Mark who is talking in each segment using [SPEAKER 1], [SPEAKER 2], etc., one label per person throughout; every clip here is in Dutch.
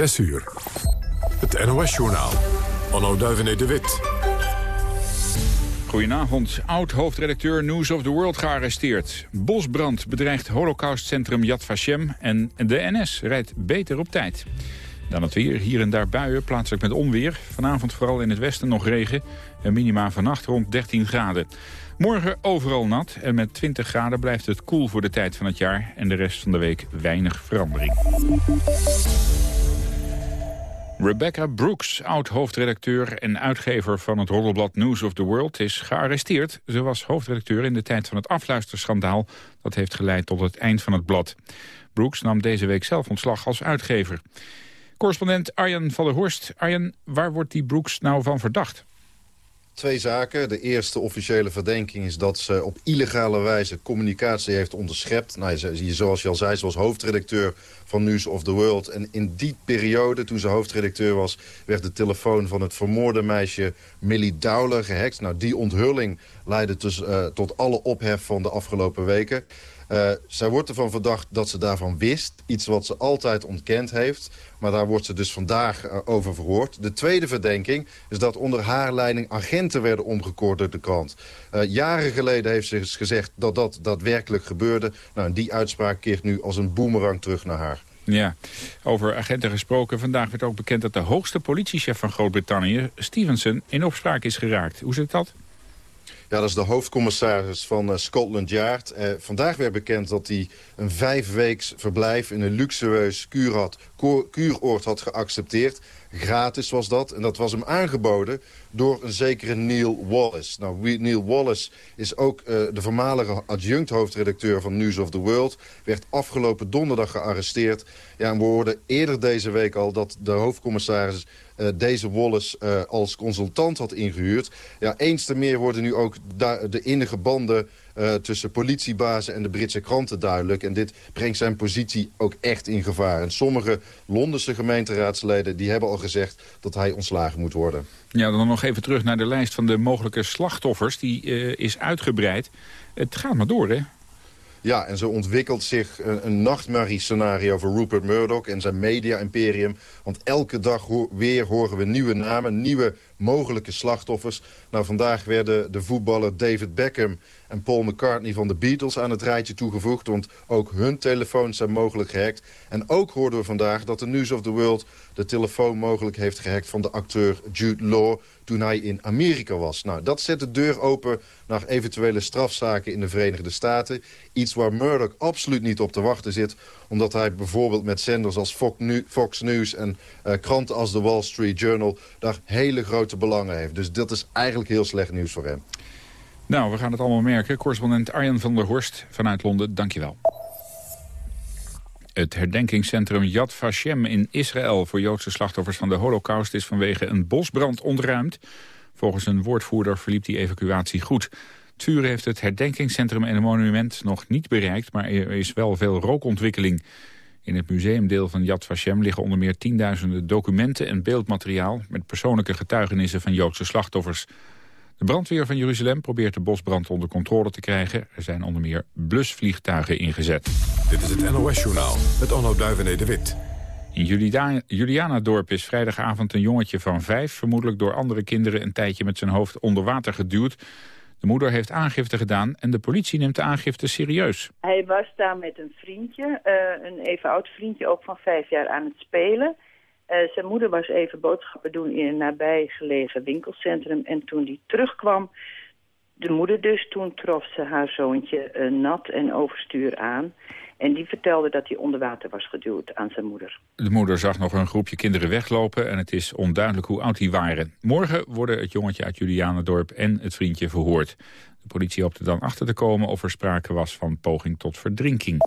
[SPEAKER 1] 6 uur. Het NOS-journaal. Anno Duivenet de Wit.
[SPEAKER 2] Goedenavond. Oud-hoofdredacteur News of the World gearresteerd. Bosbrand bedreigt holocaustcentrum Yad Vashem... en de NS rijdt beter op tijd. Dan het weer, hier en daar buien, plaatselijk met onweer. Vanavond vooral in het westen nog regen. En minima vannacht rond 13 graden. Morgen overal nat en met 20 graden blijft het koel voor de tijd van het jaar... en de rest van de week weinig verandering. Rebecca Brooks, oud-hoofdredacteur en uitgever van het roddelblad News of the World, is gearresteerd. Ze was hoofdredacteur in de tijd van het afluisterschandaal. Dat heeft geleid tot het eind van het blad. Brooks nam deze week zelf ontslag als uitgever. Correspondent Arjen van der Horst. Arjen, waar wordt die Brooks nou van verdacht?
[SPEAKER 3] Twee zaken. De eerste officiële verdenking is dat ze op illegale wijze communicatie heeft onderschept. Nou, zoals je al zei, ze was hoofdredacteur van News of the World. En in die periode, toen ze hoofdredacteur was... werd de telefoon van het vermoorde meisje Millie Dowler gehackt. Nou, die onthulling leidde dus, tot alle ophef van de afgelopen weken. Uh, zij wordt ervan verdacht dat ze daarvan wist. Iets wat ze altijd ontkend heeft. Maar daar wordt ze dus vandaag uh, over verhoord. De tweede verdenking is dat onder haar leiding agenten werden omgekoord door de krant. Uh, jaren geleden heeft ze gezegd dat dat daadwerkelijk gebeurde. Nou, die uitspraak keert nu als een boemerang terug naar haar.
[SPEAKER 2] Ja, over agenten gesproken. Vandaag werd ook bekend dat de hoogste politiechef van Groot-Brittannië, Stevenson, in opspraak is geraakt. Hoe zit dat?
[SPEAKER 3] Ja, dat is de hoofdcommissaris van uh, Scotland Yard. Uh, vandaag werd bekend dat hij een vijfweeks verblijf in een luxueus kuuroord had geaccepteerd. Gratis was dat. En dat was hem aangeboden door een zekere Neil Wallace. Nou, Neil Wallace is ook uh, de voormalige adjunct-hoofdredacteur van News of the World. Werd afgelopen donderdag gearresteerd. Ja, en we hoorden eerder deze week al dat de hoofdcommissaris uh, deze Wallace uh, als consultant had ingehuurd. Ja, eens te meer worden nu ook de innige banden uh, tussen politiebazen en de Britse kranten duidelijk. En dit brengt zijn positie ook echt in gevaar. En sommige Londense gemeenteraadsleden die hebben al gezegd dat hij ontslagen moet worden.
[SPEAKER 2] Ja, dan nog even terug naar de lijst van de mogelijke slachtoffers. Die uh, is uitgebreid. Het gaat maar door, hè?
[SPEAKER 3] Ja, en zo ontwikkelt zich een, een nachtmerrie-scenario voor Rupert Murdoch en zijn media-imperium. Want elke dag weer horen we nieuwe namen, nieuwe mogelijke slachtoffers. Nou, vandaag werden de voetballer David Beckham en Paul McCartney van de Beatles aan het rijtje toegevoegd. Want ook hun telefoons zijn mogelijk gehackt. En ook hoorden we vandaag dat de News of the World de telefoon mogelijk heeft gehackt van de acteur Jude Law toen hij in Amerika was. Nou, dat zet de deur open naar eventuele strafzaken in de Verenigde Staten. Iets waar Murdoch absoluut niet op te wachten zit. Omdat hij bijvoorbeeld met zenders als Fox News en uh, kranten als de Wall Street Journal... daar hele grote belangen heeft. Dus dat is eigenlijk heel slecht nieuws voor hem.
[SPEAKER 2] Nou, we gaan het allemaal merken. Correspondent Arjen van der Horst vanuit Londen, dankjewel. Het herdenkingscentrum Yad Vashem in Israël voor Joodse slachtoffers van de holocaust is vanwege een bosbrand ontruimd. Volgens een woordvoerder verliep die evacuatie goed. Het heeft het herdenkingscentrum en het monument nog niet bereikt, maar er is wel veel rookontwikkeling. In het museumdeel van Yad Vashem liggen onder meer tienduizenden documenten en beeldmateriaal met persoonlijke getuigenissen van Joodse slachtoffers. De brandweer van Jeruzalem probeert de bosbrand onder controle te krijgen. Er zijn onder meer blusvliegtuigen ingezet.
[SPEAKER 1] Dit is het NOS-journaal met Onno Duivené de Wit.
[SPEAKER 2] In Julianadorp is vrijdagavond een jongetje van vijf... vermoedelijk door andere kinderen een tijdje met zijn hoofd onder water geduwd. De moeder heeft aangifte gedaan en de politie neemt de aangifte serieus.
[SPEAKER 4] Hij was daar met een vriendje, uh, een even oud vriendje ook van vijf jaar aan het spelen... Uh, zijn moeder was even boodschappen doen in een nabijgelegen winkelcentrum. En toen die terugkwam, de moeder dus, toen trof ze haar zoontje uh, nat en overstuur aan. En die vertelde dat hij onder water was geduwd aan zijn moeder.
[SPEAKER 2] De moeder zag nog een groepje kinderen weglopen en het is onduidelijk hoe oud die waren. Morgen worden het jongetje uit Julianendorp en het vriendje verhoord. De politie hoopte dan achter te komen of er sprake was van poging tot verdrinking.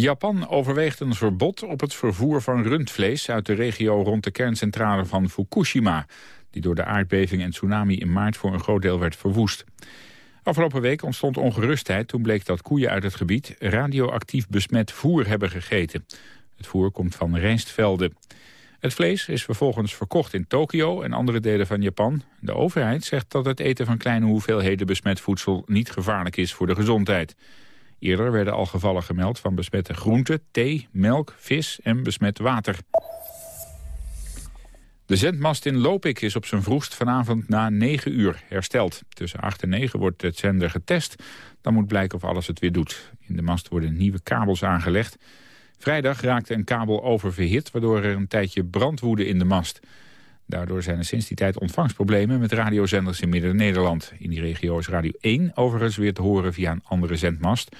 [SPEAKER 2] Japan overweegt een verbod op het vervoer van rundvlees uit de regio rond de kerncentrale van Fukushima, die door de aardbeving en tsunami in maart voor een groot deel werd verwoest. Afgelopen week ontstond ongerustheid toen bleek dat koeien uit het gebied radioactief besmet voer hebben gegeten. Het voer komt van rijstvelden. Het vlees is vervolgens verkocht in Tokio en andere delen van Japan. De overheid zegt dat het eten van kleine hoeveelheden besmet voedsel niet gevaarlijk is voor de gezondheid. Eerder werden al gevallen gemeld van besmette groenten, thee, melk, vis en besmet water. De zendmast in Lopik is op zijn vroegst vanavond na 9 uur hersteld. Tussen 8 en 9 wordt het zender getest. Dan moet blijken of alles het weer doet. In de mast worden nieuwe kabels aangelegd. Vrijdag raakte een kabel oververhit... waardoor er een tijdje brand woedde in de mast. Daardoor zijn er sinds die tijd ontvangstproblemen... met radiozenders in Midden-Nederland. In die regio is Radio 1 overigens weer te horen via een andere zendmast.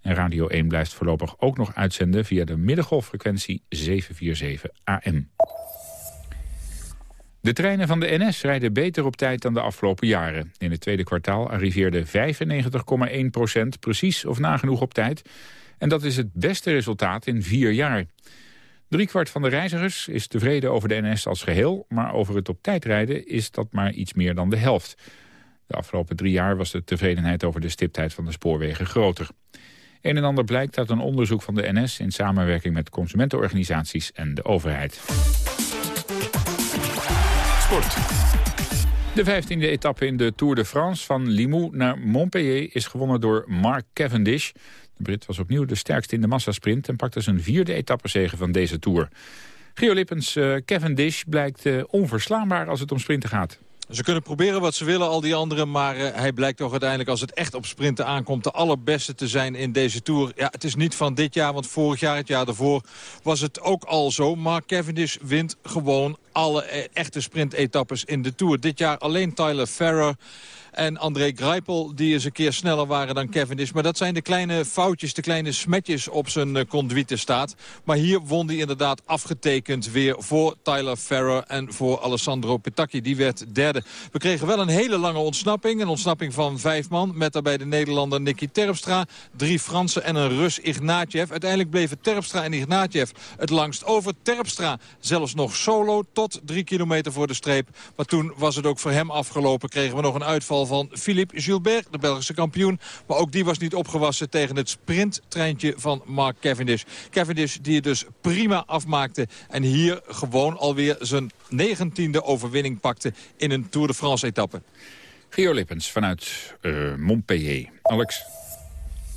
[SPEAKER 2] En Radio 1 blijft voorlopig ook nog uitzenden... via de middengolffrequentie 747 AM. De treinen van de NS rijden beter op tijd dan de afgelopen jaren. In het tweede kwartaal arriveerde 95,1 procent precies of nagenoeg op tijd. En dat is het beste resultaat in vier jaar. Driekwart van de reizigers is tevreden over de NS als geheel... maar over het op tijd rijden is dat maar iets meer dan de helft. De afgelopen drie jaar was de tevredenheid over de stiptheid van de spoorwegen groter. Een en ander blijkt uit een onderzoek van de NS... in samenwerking met consumentenorganisaties en de overheid. Sport. De vijftiende etappe in de Tour de France van Limoux naar Montpellier... is gewonnen door Mark Cavendish... De Brit was opnieuw de sterkste in de massasprint... en pakte zijn vierde etappezege van deze Tour. Gio Lippens, uh, Cavendish blijkt uh, onverslaanbaar als het om sprinten gaat.
[SPEAKER 5] Ze kunnen proberen wat ze willen, al die anderen. Maar uh, hij blijkt toch uiteindelijk, als het echt op sprinten aankomt... de allerbeste te zijn in deze Tour. Ja, het is niet van dit jaar, want vorig jaar, het jaar daarvoor... was het ook al zo. Maar Cavendish wint gewoon alle echte sprintetappes in de Tour. Dit jaar alleen Tyler Ferrer en André Greipel, die eens een keer sneller waren dan Cavendish. Maar dat zijn de kleine foutjes, de kleine smetjes op zijn uh, conduite staat. Maar hier won hij inderdaad afgetekend weer voor Tyler Ferrer en voor Alessandro Petacchi. Die werd derde. We kregen wel een hele lange ontsnapping. Een ontsnapping van vijf man met daarbij de Nederlander Nicky Terpstra. Drie Fransen en een Rus Ignatjev. Uiteindelijk bleven Terpstra en Ignatjev het langst over. Terpstra zelfs nog solo tot drie kilometer voor de streep. Maar toen was het ook voor hem afgelopen. Kregen we nog een uitval van Philippe Gilbert, de Belgische kampioen. Maar ook die was niet opgewassen tegen het sprinttreintje van Mark Cavendish. Cavendish die het dus prima afmaakte en hier gewoon alweer zijn negentiende overwinning pakte in een Tour de France etappe.
[SPEAKER 2] Geo Lippens vanuit uh, Montpellier. Alex,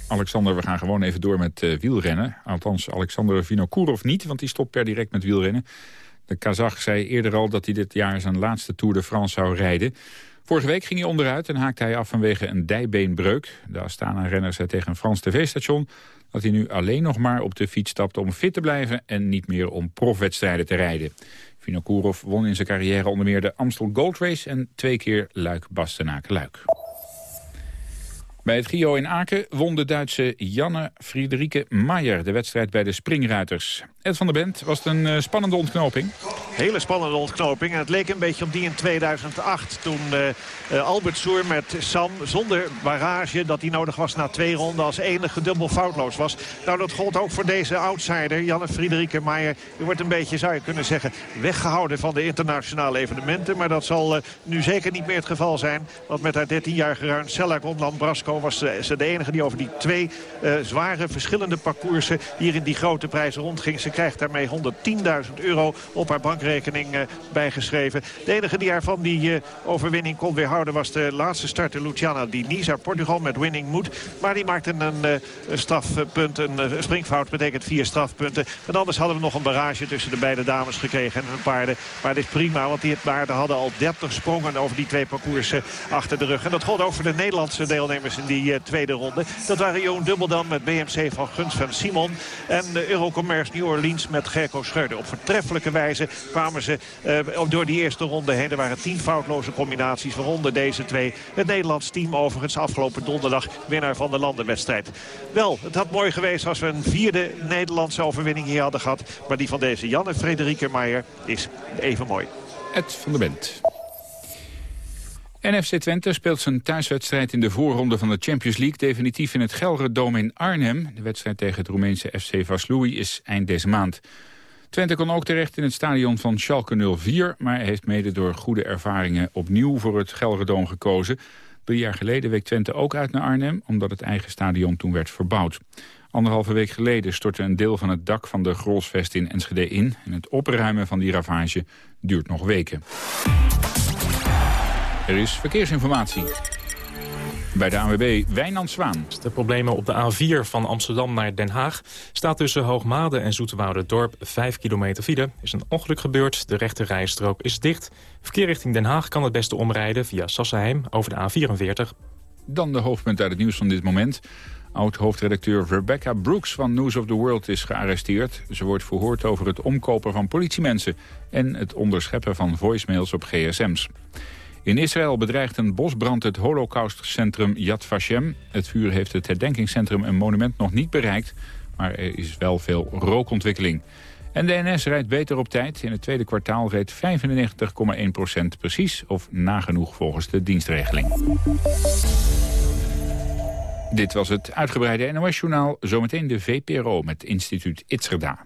[SPEAKER 2] Alexander, we gaan gewoon even door met uh, wielrennen. Althans, Alexander Vinokourov niet, want die stopt per direct met wielrennen. De Kazach zei eerder al dat hij dit jaar zijn laatste Tour de France zou rijden. Vorige week ging hij onderuit en haakte hij af vanwege een dijbeenbreuk. De Astana-renner zei tegen een Frans tv-station dat hij nu alleen nog maar op de fiets stapt om fit te blijven en niet meer om profwedstrijden te rijden. Vinokourov won in zijn carrière onder meer de Amstel Gold Race en twee keer Luik-Bastenaken-Luik. Bij het Gio in Aken won de Duitse Janne Friederike Meijer de wedstrijd bij de springruiters. Van der Bent was het een uh, spannende ontknoping.
[SPEAKER 6] Hele spannende ontknoping. En het leek een beetje op die in 2008. Toen uh, Albert Soer met Sam zonder barrage dat hij nodig was na twee ronden als enige dubbel foutloos was. Nou dat gold ook voor deze outsider Janne Friederike Meijer. Die wordt een beetje zou je kunnen zeggen weggehouden van de internationale evenementen. Maar dat zal nu zeker niet meer het geval zijn. Want met haar 13-jarige ruim Selak Ronland Brasco was ze de enige die over die twee zware verschillende parcoursen hier in die grote prijzen rondging. Ze krijgt daarmee 110.000 euro op haar bankrekening uh, bijgeschreven. De enige die haar van die uh, overwinning kon weerhouden was de laatste starter Luciana Diniz uit Portugal met winning moed. Maar die maakte een, een strafpunt, een springfout betekent vier strafpunten. En anders hadden we nog een barrage tussen de beide dames gekregen en hun paarden. Maar dit is prima, want die paarden hadden al 30 sprongen over die twee parcoursen achter de rug. En dat gold ook voor de Nederlandse deelnemers in die tweede ronde. Dat waren Joon Dubbeldam met BMC van Guns van Simon en Eurocommerce New Orleans met Gerco Schreuder. Op vertreffelijke wijze kwamen ze uh, door die eerste ronde heen. Er waren tien foutloze combinaties, waaronder deze twee. Het Nederlands team overigens afgelopen donderdag winnaar van de landenwedstrijd. Wel, het had mooi geweest als we een vierde Nederlandse overwinning hier hadden gehad. Maar die van deze Janne Frederike Meijer is even mooi.
[SPEAKER 2] Ed van der Bent. NFC Twente speelt zijn thuiswedstrijd in de voorronde van de Champions League... definitief in het Gelredome in Arnhem. De wedstrijd tegen het Roemeense FC Vaslui is eind deze maand. Twente kon ook terecht in het stadion van Schalke 04... maar heeft mede door goede ervaringen opnieuw voor het Gelredome gekozen. Drie jaar geleden week Twente ook uit naar Arnhem... omdat het eigen stadion toen werd verbouwd. Anderhalve week geleden stortte een deel van het dak van de Grolsvest in Enschede in... en het opruimen van die ravage duurt nog weken. Er is verkeersinformatie. Bij de ANWB Wijnand Zwaan.
[SPEAKER 7] De problemen op de A4 van Amsterdam naar Den Haag... staat tussen Hoogmade en Dorp 5 kilometer file. is een ongeluk gebeurd, de rechte rijstrook is dicht. Verkeer richting Den Haag kan het beste omrijden via Sassenheim over de A44.
[SPEAKER 2] Dan de hoofdpunt uit het nieuws van dit moment. Oud-hoofdredacteur Rebecca Brooks van News of the World is gearresteerd. Ze wordt verhoord over het omkopen van politiemensen... en het onderscheppen van voicemails op gsm's. In Israël bedreigt een bosbrand het holocaustcentrum Yad Vashem. Het vuur heeft het herdenkingscentrum en monument nog niet bereikt... maar er is wel veel rookontwikkeling. En de NS rijdt beter op tijd. In het tweede kwartaal reed 95,1% precies... of nagenoeg volgens de dienstregeling. Dit was het uitgebreide NOS-journaal. Zometeen de VPRO met instituut Itzerda.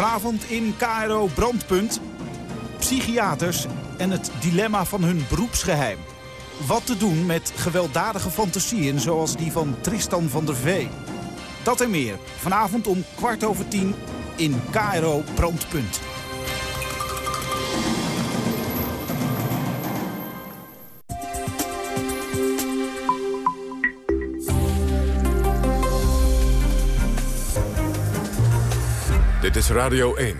[SPEAKER 8] Vanavond in KRO Brandpunt. Psychiaters en het dilemma van hun beroepsgeheim. Wat te doen met gewelddadige fantasieën zoals die van Tristan van der Vee. Dat en meer. Vanavond om kwart over tien in KRO Brandpunt.
[SPEAKER 1] Is Radio 1.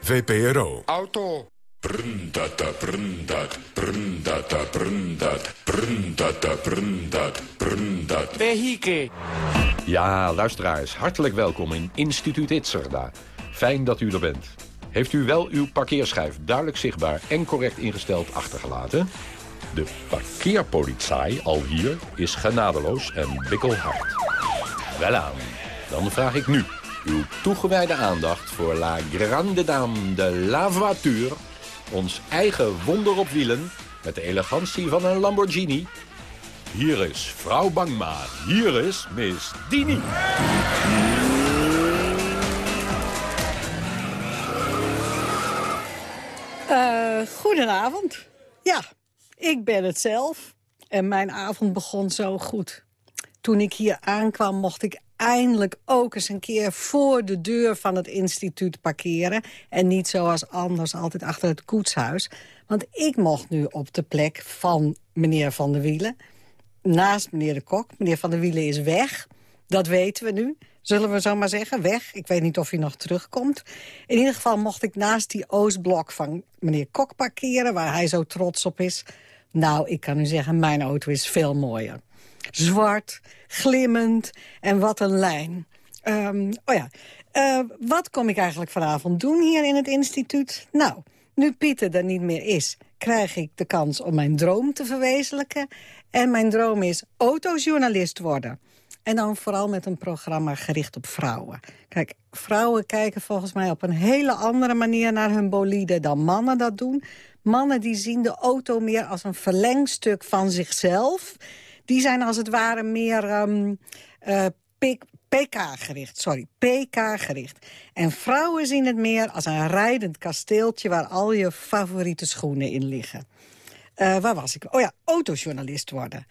[SPEAKER 1] VPRO.
[SPEAKER 9] Auto. Brundata, brundat, brundata, brundat, brundata, brundat, brundat.
[SPEAKER 10] Vehikel. Ja, luisteraars, hartelijk welkom in Instituut Itzerda. Fijn dat u er bent. Heeft u wel uw parkeerschijf duidelijk zichtbaar en correct ingesteld achtergelaten? De parkeerpolitie al hier is genadeloos en bikkelhard. Welaan, dan vraag ik nu uw toegewijde aandacht voor La Grande Dame de la Voiture... ons eigen wonder op wielen met de elegantie van een Lamborghini. Hier is vrouw Bangma, hier is Miss Dini.
[SPEAKER 11] Uh, goedenavond. Ja, ik ben het zelf. En mijn avond begon zo goed. Toen ik hier aankwam mocht ik eindelijk ook eens een keer voor de deur van het instituut parkeren. En niet zoals anders altijd achter het koetshuis. Want ik mocht nu op de plek van meneer Van der Wielen. Naast meneer de Kok. Meneer Van der Wielen is weg. Dat weten we nu. Zullen we zo maar zeggen, weg. Ik weet niet of hij nog terugkomt. In ieder geval mocht ik naast die Oostblok van meneer Kok parkeren... waar hij zo trots op is. Nou, ik kan u zeggen, mijn auto is veel mooier. Zwart, glimmend en wat een lijn. Um, oh ja, uh, wat kom ik eigenlijk vanavond doen hier in het instituut? Nou, nu Pieter er niet meer is, krijg ik de kans om mijn droom te verwezenlijken. En mijn droom is autojournalist worden. En dan vooral met een programma gericht op vrouwen. Kijk, vrouwen kijken volgens mij op een hele andere manier naar hun bolide dan mannen dat doen. Mannen die zien de auto meer als een verlengstuk van zichzelf die zijn als het ware meer ehm, eh, PK-gericht. Sorry, PK-gericht. En vrouwen zien het meer als een rijdend kasteeltje... waar al je favoriete schoenen in liggen. Uh, waar was ik? Oh ja, autojournalist worden.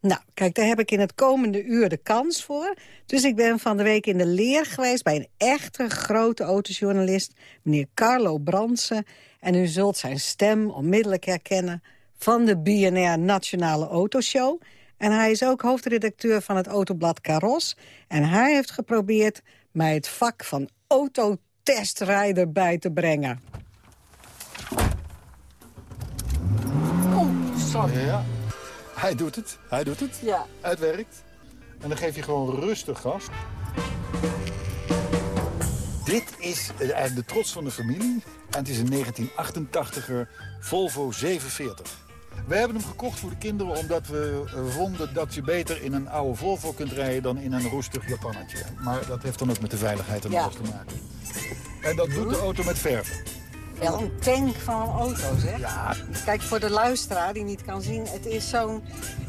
[SPEAKER 11] Nou, kijk, daar heb ik in het komende uur de kans voor. Dus ik ben van de week in de leer geweest bij een echte grote autojournalist... meneer Carlo Bransen. En u zult zijn stem onmiddellijk herkennen... van de BNR Nationale Autoshow... En hij is ook hoofdredacteur van het autoblad Caros. En hij heeft geprobeerd mij het vak van autotestrijder bij te brengen.
[SPEAKER 12] Oh, sorry. Ja, hij doet het. Hij doet het. Ja. Het werkt. En dan geef je gewoon rustig gas. Dit is de trots van de familie. En het is een 1988er Volvo 740. We hebben hem gekocht voor de kinderen omdat we eh, vonden dat je beter in een oude Volvo kunt rijden dan in een roestig Japannetje. Maar dat heeft dan ook met de veiligheid en alles te maken. En dat doet de auto met verven.
[SPEAKER 11] Wel een tank van een auto, zeg. Ja. Kijk, voor de luisteraar die niet kan zien... het is zo'n,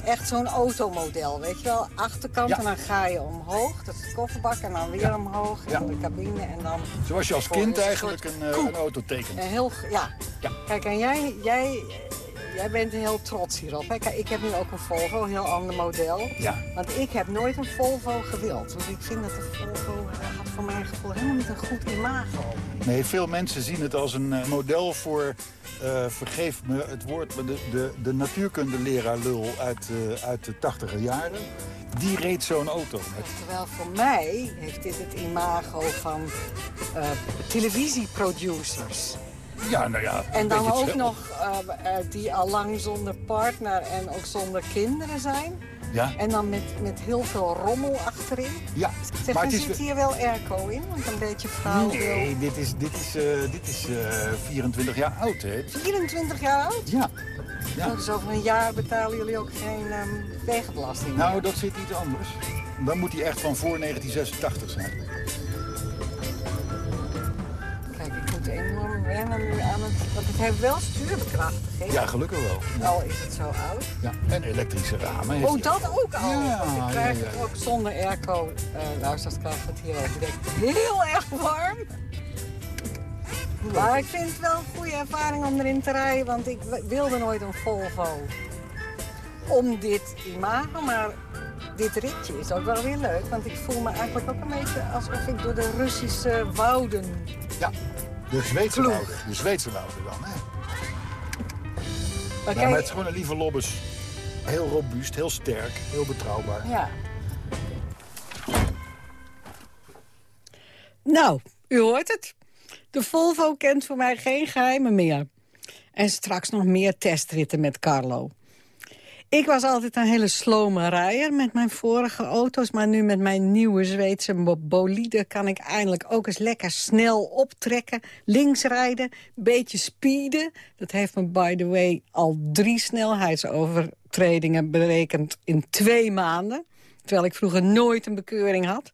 [SPEAKER 11] echt zo'n automodel, weet je wel? Achterkant
[SPEAKER 12] Ja.
[SPEAKER 11] en dan ga je omhoog. Dat is de kofferbak en dan weer omhoog. En
[SPEAKER 12] Ja.
[SPEAKER 11] de cabine en dan...
[SPEAKER 12] Zoals je als kind
[SPEAKER 11] een
[SPEAKER 12] eigenlijk een, eh, een auto tekent.
[SPEAKER 11] Een heel, ja. Kijk, en jij, jij, jij bent heel trots hierop. Hè? Kijk, ik heb nu ook een Volvo, een heel ander model.
[SPEAKER 12] Ja.
[SPEAKER 11] Want ik heb nooit een Volvo gewild. Want ik vind dat de Volvo eh, had voor mijn gevoel helemaal niet een goed imago.
[SPEAKER 12] Nee, veel mensen zien het als een eh, model voor, eh, vergeef me het woord, maar de, de, de natuurkundeleraar lul uit, eh, uit de tachtiger jaren. Die reed zo'n auto. Met,
[SPEAKER 11] Terwijl voor mij heeft dit het imago van eh, televisieproducers.
[SPEAKER 12] Ja, nou ja.
[SPEAKER 11] En dan ook nog eh, eh, die al lang zonder partner en ook zonder kinderen zijn.
[SPEAKER 12] Ja.
[SPEAKER 11] En dan met, met heel veel rommel achterin.
[SPEAKER 12] Ja,
[SPEAKER 11] Zeg,
[SPEAKER 12] maar
[SPEAKER 11] zit hier wel airco in, want een beetje vrouw
[SPEAKER 12] Nee, dit is, dit is, eh, dit is eh, 24 jaar oud, hè?
[SPEAKER 11] 24 jaar oud?
[SPEAKER 12] Ja. ja.
[SPEAKER 11] Dus over een jaar betalen jullie ook geen ehm, wegenbelasting
[SPEAKER 12] Nou,
[SPEAKER 11] meer.
[SPEAKER 12] dat zit iets anders. Dan moet hij echt van voor 1986 zijn.
[SPEAKER 11] Enorm wennen aan het... Want het heeft wel stuurbekrachtiging.
[SPEAKER 12] Ja, gelukkig wel.
[SPEAKER 11] Al is het zo oud.
[SPEAKER 12] Ja, en elektrische ramen.
[SPEAKER 11] Oh, dat ook al?
[SPEAKER 12] Ja,
[SPEAKER 11] Want ik krijg
[SPEAKER 12] ja, ja,
[SPEAKER 11] het ook zonder airco. luisteraars krijgen het hier ook direct heel erg warm. Maar ik vind het wel een goede ervaring om erin te rijden, want ik wilde nooit een Volvo. Om dit imago, maar dit ritje is ook wel weer leuk. Want ik voel me eigenlijk ook een beetje alsof ik door de Russische wouden...
[SPEAKER 12] Ja, de Zweedse wouden. De Zweedse wouden dan, hè?
[SPEAKER 11] Maar
[SPEAKER 12] Nou,
[SPEAKER 11] kijk-
[SPEAKER 12] maar het is gewoon een lieve lobbes. Heel robuust, heel sterk, heel betrouwbaar.
[SPEAKER 11] Ja. Nou, u hoort het. De Volvo kent voor mij geen geheimen meer. En straks nog meer testritten met Carlo. Ik was altijd een hele slome rijder met mijn vorige auto's... maar nu met mijn nieuwe Zweedse bo- bolide... kan ik eindelijk ook eens lekker snel optrekken, links rijden... beetje speeden. Dat heeft me, by the way, al drie snelheidsovertredingen berekend in twee maanden. Terwijl ik vroeger nooit een bekeuring had.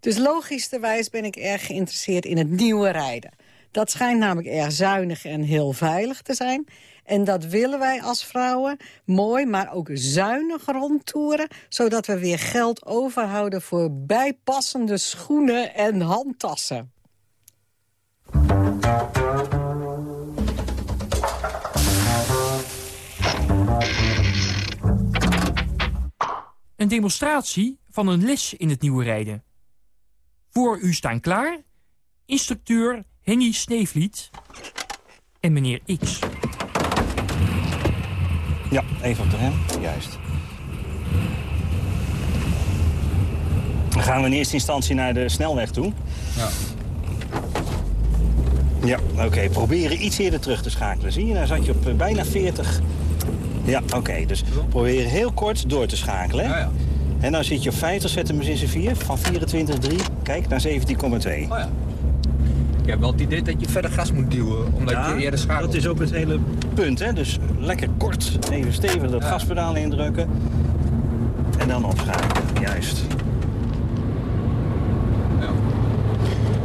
[SPEAKER 11] Dus logischerwijs ben ik erg geïnteresseerd in het nieuwe rijden. Dat schijnt namelijk erg zuinig en heel veilig te zijn. En dat willen wij als vrouwen mooi, maar ook zuinig rondtoeren... zodat we weer geld overhouden voor bijpassende schoenen en handtassen.
[SPEAKER 13] Een demonstratie van een les in het nieuwe rijden. Voor u staan klaar instructeur Henny Sneevliet en meneer X.
[SPEAKER 14] Ja, even op de rem. Juist. Dan gaan we in eerste instantie naar de snelweg toe.
[SPEAKER 15] Ja.
[SPEAKER 14] Ja, oké. Proberen iets eerder terug te schakelen. Zie je, daar zat je op eh, bijna 40. Ja, oké. Dus probeer heel kort door te schakelen.
[SPEAKER 15] Ja, ja.
[SPEAKER 14] En dan zit je op 50, zet hem eens in zijn 4. Van 24,3, kijk, naar 17,2.
[SPEAKER 15] Oh ja. Ik heb wel het idee dat je verder gas moet duwen, omdat
[SPEAKER 14] Ja,
[SPEAKER 15] je eerder schakelt.
[SPEAKER 14] dat is ook het hele punt, hè. Dus lekker kort, even stevig dat gaspedaal indrukken. En dan opschakelen, juist.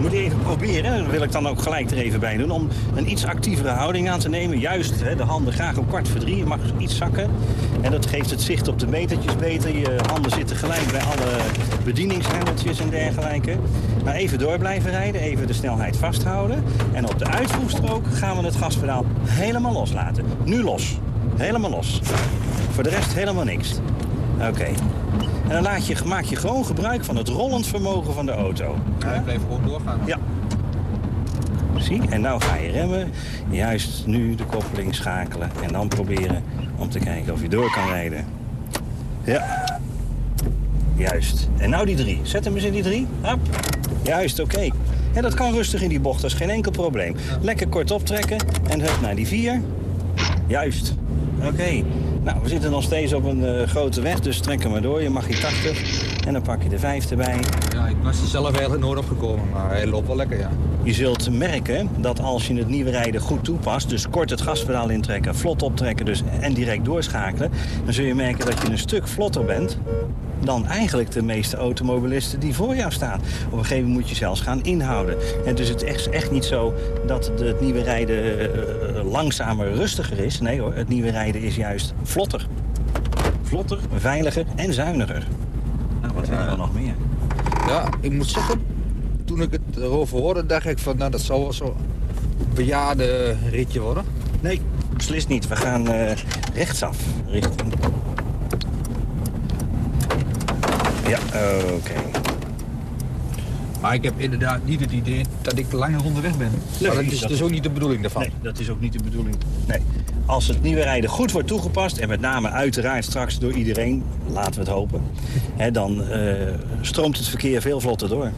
[SPEAKER 14] Moet je even proberen, dat wil ik dan ook gelijk er even bij doen... om een iets actievere houding aan te nemen. Juist, hè, de handen graag op kwart voor drie. Je mag iets zakken. En dat geeft het zicht op de metertjes beter. Je handen zitten gelijk bij alle bedieningshendeltjes en dergelijke. Maar even door blijven rijden, even de snelheid vasthouden. En op de uitvoerstrook gaan we het gaspedaal helemaal loslaten. Nu los. Helemaal los. Voor de rest helemaal niks. Oké. En dan laat je, maak je gewoon gebruik van het rollend vermogen van de auto.
[SPEAKER 15] Ja, ik bleef gewoon doorgaan.
[SPEAKER 14] Ja. Zie, en nou ga je remmen. Juist nu de koppeling schakelen. En dan proberen om te kijken of je door kan rijden. Ja. Juist. En nou die drie. Zet hem eens in die drie. Hop. Juist, oké. En dat kan rustig in die bocht, dat is geen enkel probleem. Lekker kort optrekken en hup naar die vier. Juist. Oké. Nou, we zitten nog steeds op een eh, grote weg, dus trek hem maar door. Je mag hier 80 en dan pak je de 5 erbij.
[SPEAKER 15] Ja, ik was er zelf eigenlijk nooit opgekomen, maar hij loopt wel lekker, ja.
[SPEAKER 14] Je zult merken dat als je het nieuwe rijden goed toepast... dus kort het gaspedaal intrekken, vlot optrekken dus, en direct doorschakelen... dan zul je merken dat je een stuk vlotter bent. dan eigenlijk de meeste automobilisten die voor jou staan. Op een gegeven moment moet je zelfs gaan inhouden. En dus het is echt niet zo dat het nieuwe rijden uh, langzamer, rustiger is. Nee hoor, het nieuwe rijden is juist vlotter. Vlotter, veiliger en zuiniger. Nou, wat willen we nog meer?
[SPEAKER 15] Ja, ik moet zeggen, toen ik het erover hoorde, dacht ik van, nou, dat zal wel zo'n bejaarde ritje worden.
[SPEAKER 14] Nee, beslist niet. We gaan uh, rechtsaf richting... Ja, oké.
[SPEAKER 15] Maar ik heb inderdaad niet het idee dat ik langer onderweg ben.
[SPEAKER 14] Nee,
[SPEAKER 15] maar dat is dus ook niet de bedoeling daarvan.
[SPEAKER 14] Nee, dat is ook niet de bedoeling. Nee. Als het nieuwe rijden goed wordt toegepast... en met name uiteraard straks door iedereen, laten we het hopen... Hè, dan uh, stroomt het verkeer veel vlotter door.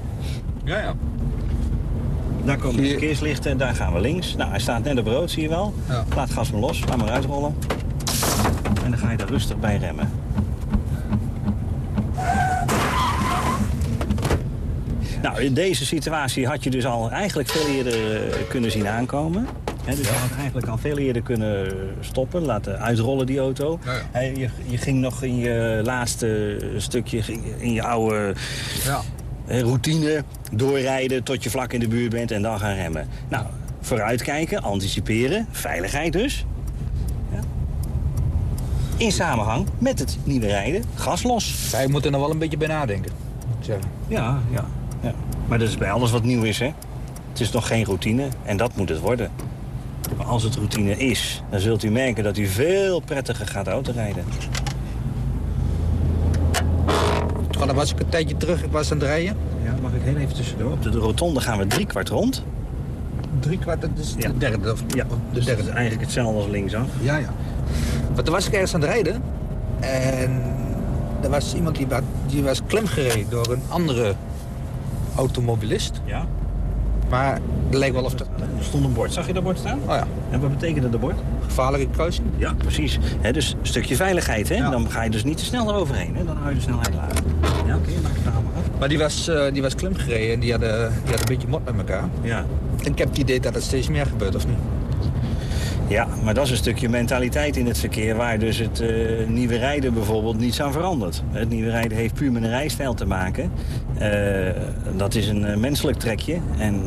[SPEAKER 15] Ja, ja.
[SPEAKER 14] Daar komen de verkeerslichten en daar gaan we links. Nou, hij staat net op rood, zie je wel.
[SPEAKER 15] Ja.
[SPEAKER 14] Laat gas maar los, laat maar uitrollen. En dan ga je daar rustig bij remmen. Nou, in deze situatie had je dus al eigenlijk veel eerder uh, kunnen zien aankomen. He, dus je had eigenlijk al veel eerder kunnen stoppen, laten uitrollen die auto.
[SPEAKER 15] Ja, ja.
[SPEAKER 14] He, je, je, ging nog in je laatste stukje, in je oude
[SPEAKER 15] ja.
[SPEAKER 14] routine doorrijden tot je vlak in de buurt bent en dan gaan remmen. Nou, vooruitkijken, anticiperen, veiligheid dus. In samenhang met het nieuwe rijden, gas los.
[SPEAKER 15] Zij moeten er wel een beetje bij nadenken.
[SPEAKER 14] Ja, ja. Maar dat is bij alles wat nieuw is, hè. Het is nog geen routine en dat moet het worden. Maar als het routine is, dan zult u merken dat u veel prettiger gaat autorijden.
[SPEAKER 15] Dan was ik een tijdje terug, ik was aan het rijden.
[SPEAKER 14] Ja, mag ik heel even tussendoor? Op de rotonde gaan we drie kwart rond.
[SPEAKER 15] Drie kwart, dat is
[SPEAKER 14] Ja.
[SPEAKER 15] de derde. Of,
[SPEAKER 14] Ja,
[SPEAKER 15] of de
[SPEAKER 14] dus
[SPEAKER 15] derde.
[SPEAKER 14] is eigenlijk hetzelfde als linksaf.
[SPEAKER 15] Ja, ja. Want toen was ik ergens aan het rijden. En er was iemand die, die was klemgereden door een andere automobilist.
[SPEAKER 14] Ja.
[SPEAKER 15] Maar het leek wel of dat...
[SPEAKER 14] Er stond een bord. Zag je dat bord staan?
[SPEAKER 15] Oh ja,
[SPEAKER 14] En wat betekende dat bord?
[SPEAKER 15] gevaarlijke kruising.
[SPEAKER 14] Ja, precies. Dus een stukje veiligheid, hè?
[SPEAKER 15] Ja.
[SPEAKER 14] Dan ga je dus niet te snel eroverheen, hè? Dan hou je de snelheid laag. Ja, oké, maak het verhaal maar af.
[SPEAKER 15] Maar die was, eh, die was klemgereden en die hadden, die hadden een beetje mot met elkaar.
[SPEAKER 14] Ja.
[SPEAKER 15] En ik heb het idee dat het steeds meer gebeurt, of niet?
[SPEAKER 14] Ja, maar dat is een stukje mentaliteit in het verkeer... waar dus het eh, nieuwe rijden bijvoorbeeld niets aan verandert. Het nieuwe rijden heeft puur met een rijstijl te maken. Eh, dat is een eh, menselijk trekje. En,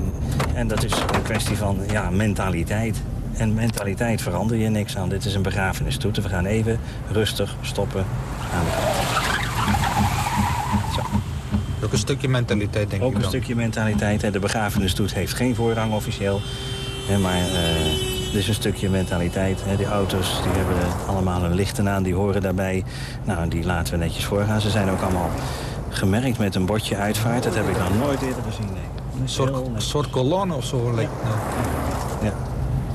[SPEAKER 14] en dat is een kwestie van ja, mentaliteit. En mentaliteit verander je niks aan. Dit is een begrafenistoet. We gaan even rustig stoppen aan de kant.
[SPEAKER 15] Ook een stukje mentaliteit, denk
[SPEAKER 14] Ook
[SPEAKER 15] ik
[SPEAKER 14] een
[SPEAKER 15] dan.
[SPEAKER 14] stukje mentaliteit. De begrafenistoet heeft geen voorrang officieel. Maar eh, dit is een stukje mentaliteit. Die auto's die hebben allemaal een lichten aan, die horen daarbij. Nou, die laten we netjes voorgaan. Ze zijn ook allemaal gemerkt met een bordje uitvaart. Dat heb ik nog nooit eerder gezien. Nee.
[SPEAKER 15] Een soort, een soort kolonne of zo. nou.
[SPEAKER 14] Ja.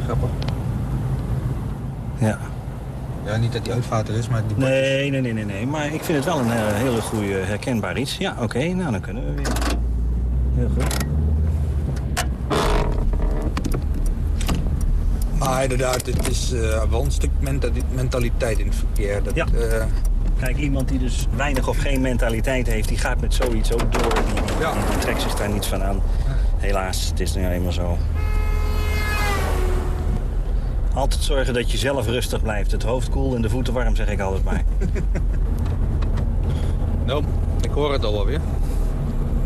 [SPEAKER 15] Grappig.
[SPEAKER 14] Ja.
[SPEAKER 15] Ja, niet dat die uitvaarter is, maar die...
[SPEAKER 14] Nee, nee, nee, nee, nee. Maar ik vind het wel een eh, hele goede herkenbaar iets. Ja, oké. nou, dan kunnen we weer. Heel goed.
[SPEAKER 15] Maar inderdaad, het is eh, wel een stuk menta- mentaliteit in het verkeer. Dat,
[SPEAKER 14] Ja.
[SPEAKER 15] eh,
[SPEAKER 14] Kijk, iemand die dus weinig of geen mentaliteit heeft... die gaat met zoiets ook door. Die, die trekt zich daar niets van aan. Helaas, het is nu eenmaal zo. Altijd zorgen dat je zelf rustig blijft. Het hoofd koel en de voeten warm, zeg ik altijd maar.
[SPEAKER 15] nou, ik hoor het al alweer.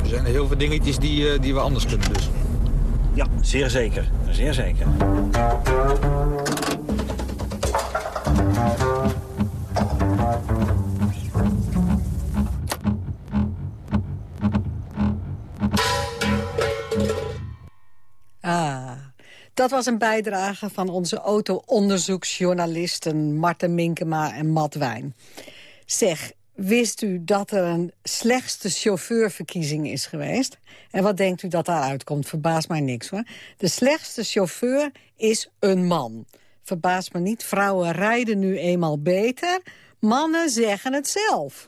[SPEAKER 15] Er zijn heel veel dingetjes die, eh, die we anders kunnen dus.
[SPEAKER 14] Ja, zeer zeker. Zeer zeker.
[SPEAKER 11] Dat was een bijdrage van onze auto-onderzoeksjournalisten Marten Minkema en Matt Wijn. Zeg, wist u dat er een slechtste chauffeurverkiezing is geweest? En wat denkt u dat daaruit komt? Verbaast mij niks hoor. De slechtste chauffeur is een man. Verbaast me niet, vrouwen rijden nu eenmaal beter. Mannen zeggen het zelf.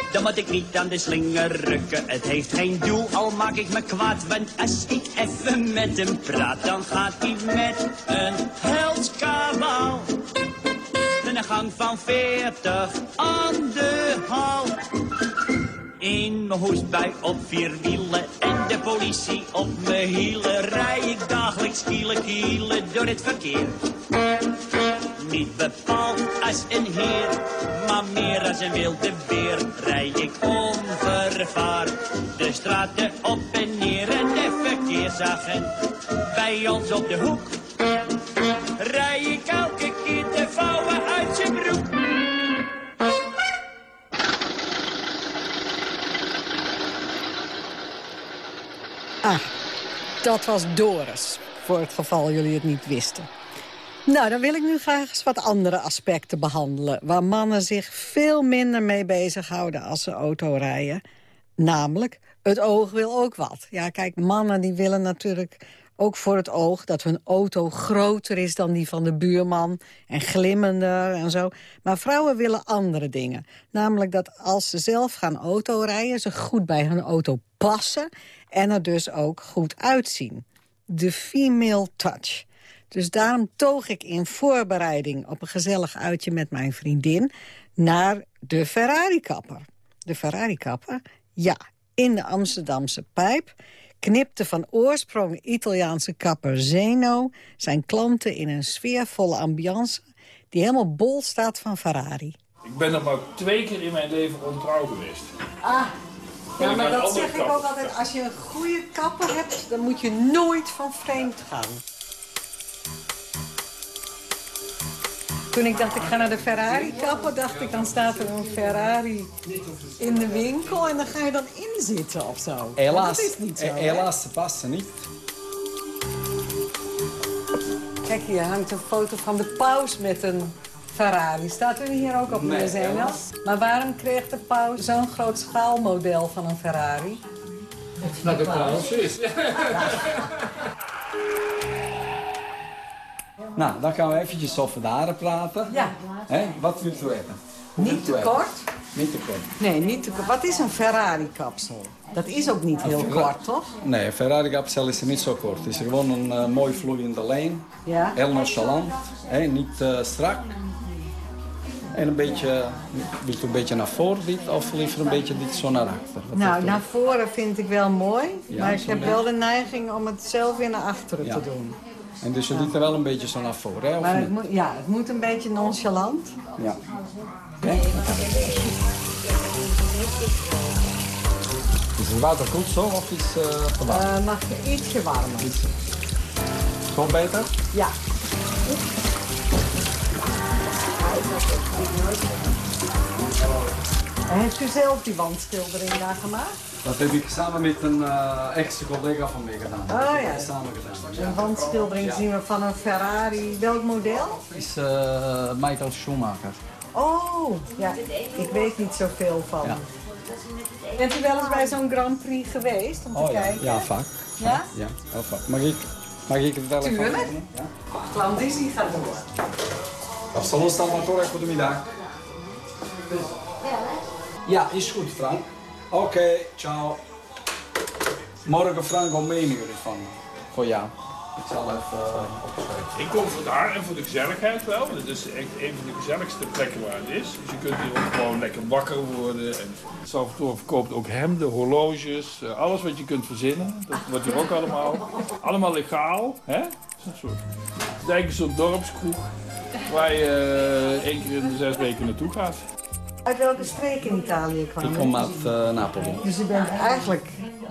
[SPEAKER 16] dan moet ik niet aan de slinger rukken. Het heeft geen doel, al maak ik me kwaad, want als ik even met hem praat, dan gaat hij met een helskabaal. Een gang van veertig aan de hal. In mijn hoestbui op vier wielen en de politie op mijn hielen. Rij ik dagelijks kielen kielen door het verkeer. Niet bepaald als een heer, maar meer als een wilde beer. Rij ik onvervaard de straten op en neer en de verkeersagent bij ons op de hoek. Rij ik elke keer de vouwen uit zijn broek.
[SPEAKER 11] Ah, dat was Doris, voor het geval jullie het niet wisten. Nou, dan wil ik nu graag eens wat andere aspecten behandelen... waar mannen zich veel minder mee bezighouden als ze auto rijden. Namelijk, het oog wil ook wat. Ja, kijk, mannen die willen natuurlijk ook voor het oog... dat hun auto groter is dan die van de buurman en glimmender en zo. Maar vrouwen willen andere dingen. Namelijk dat als ze zelf gaan autorijden... ze goed bij hun auto passen en er dus ook goed uitzien. De female touch. Dus daarom toog ik in voorbereiding op een gezellig uitje met mijn vriendin... naar de Ferrari-kapper. De Ferrari-kapper, ja, in de Amsterdamse pijp... knipte van oorsprong Italiaanse kapper Zeno... zijn klanten in een sfeervolle ambiance... die helemaal bol staat van Ferrari.
[SPEAKER 17] Ik ben nog maar twee keer in mijn leven ontrouw geweest.
[SPEAKER 11] Ah, ja, maar dat zeg ik ook altijd. Als je een goede kapper hebt, dan moet je nooit van vreemd gaan. Toen ik dacht, ik ga naar de Ferrari kappen, dacht ik, dan staat er een Ferrari in de winkel en dan ga je dan inzitten of zo.
[SPEAKER 18] Helaas,
[SPEAKER 11] Dat is niet zo.
[SPEAKER 18] helaas, ze passen niet.
[SPEAKER 11] Kijk, hier hangt een foto van de paus met een Ferrari. Staat er hier ook op, meneer
[SPEAKER 18] Nee.
[SPEAKER 11] Maar waarom kreeg de paus zo'n groot schaalmodel van een Ferrari?
[SPEAKER 17] Dat de paus is.
[SPEAKER 18] Nou, dan gaan we eventjes over de haren praten.
[SPEAKER 11] Ja.
[SPEAKER 18] Hè, wat wilt u weten?
[SPEAKER 11] Niet te kort?
[SPEAKER 18] Niet te kort.
[SPEAKER 11] Nee, niet te kort. Wat is een Ferrari-kapsel? Dat is ook niet heel kort, toch?
[SPEAKER 18] Nee, een Ferrari-kapsel is er niet zo kort. Het is gewoon een eh, mooi vloeiende lijn.
[SPEAKER 11] Ja.
[SPEAKER 18] Heel nonchalant. Hè, niet eh, strak. En een beetje, wilt u een beetje naar voren dit of liever een beetje dit zo naar achter? Wat
[SPEAKER 11] Nou, naar voren vind ik wel mooi.
[SPEAKER 18] Ja,
[SPEAKER 11] maar ik heb
[SPEAKER 18] net.
[SPEAKER 11] wel de neiging om het zelf weer naar achteren
[SPEAKER 18] Ja.
[SPEAKER 11] te doen.
[SPEAKER 18] En dus je doet er wel een beetje zo naar voren, hè? Of
[SPEAKER 11] Maar het moet, ja, het moet een beetje nonchalant.
[SPEAKER 18] Ja. Oké. Is het water goed zo of is het te warm?
[SPEAKER 11] Eh, mag je ietsje warmer.
[SPEAKER 18] Zo beter?
[SPEAKER 11] Ja. En heeft u zelf die wandschildering daar gemaakt?
[SPEAKER 18] Dat heb ik samen met een uh, echte collega van mij gedaan.
[SPEAKER 11] Oh,
[SPEAKER 18] Dat heb
[SPEAKER 11] ja.
[SPEAKER 18] Samen gedaan.
[SPEAKER 11] Een wandschildering
[SPEAKER 18] Ja.
[SPEAKER 11] zien we van een Ferrari. Welk model?
[SPEAKER 18] is uh, Michael Schumacher.
[SPEAKER 11] Oh, ja. Ik weet niet zoveel van.
[SPEAKER 18] Ja.
[SPEAKER 11] Bent u wel eens bij zo'n Grand Prix geweest om te
[SPEAKER 18] Oh ja,
[SPEAKER 11] kijken?
[SPEAKER 18] ja, vaak.
[SPEAKER 11] Ja?
[SPEAKER 18] Ja, heel vaak. Mag ik, mag ik het wel even
[SPEAKER 11] Tuurlijk.
[SPEAKER 18] Ja.
[SPEAKER 11] Gaat door.
[SPEAKER 18] Afstand Salvatore, goedemiddag. Ja, is goed Frank. Oké, ciao. Morgen Frank, wat menen jullie van? Voor jou. Ik zal even uh, opschrijven.
[SPEAKER 17] Ik kom vandaar en voor de gezelligheid wel. Het is echt een van de gezelligste plekken waar het is. Dus je kunt hier ook gewoon lekker wakker worden. En Salvatore verkoopt ook hemden, horloges, uh, alles wat je kunt verzinnen. Dat wordt hier ook allemaal. Allemaal legaal. Hè? Het is een soort, het is eigenlijk een soort dorpskroeg waar je uh, één keer in de zes weken naartoe gaat.
[SPEAKER 11] Uit welke streek in Italië kwam
[SPEAKER 18] Ik kom uit uh, Napoli.
[SPEAKER 11] Dus u bent eigenlijk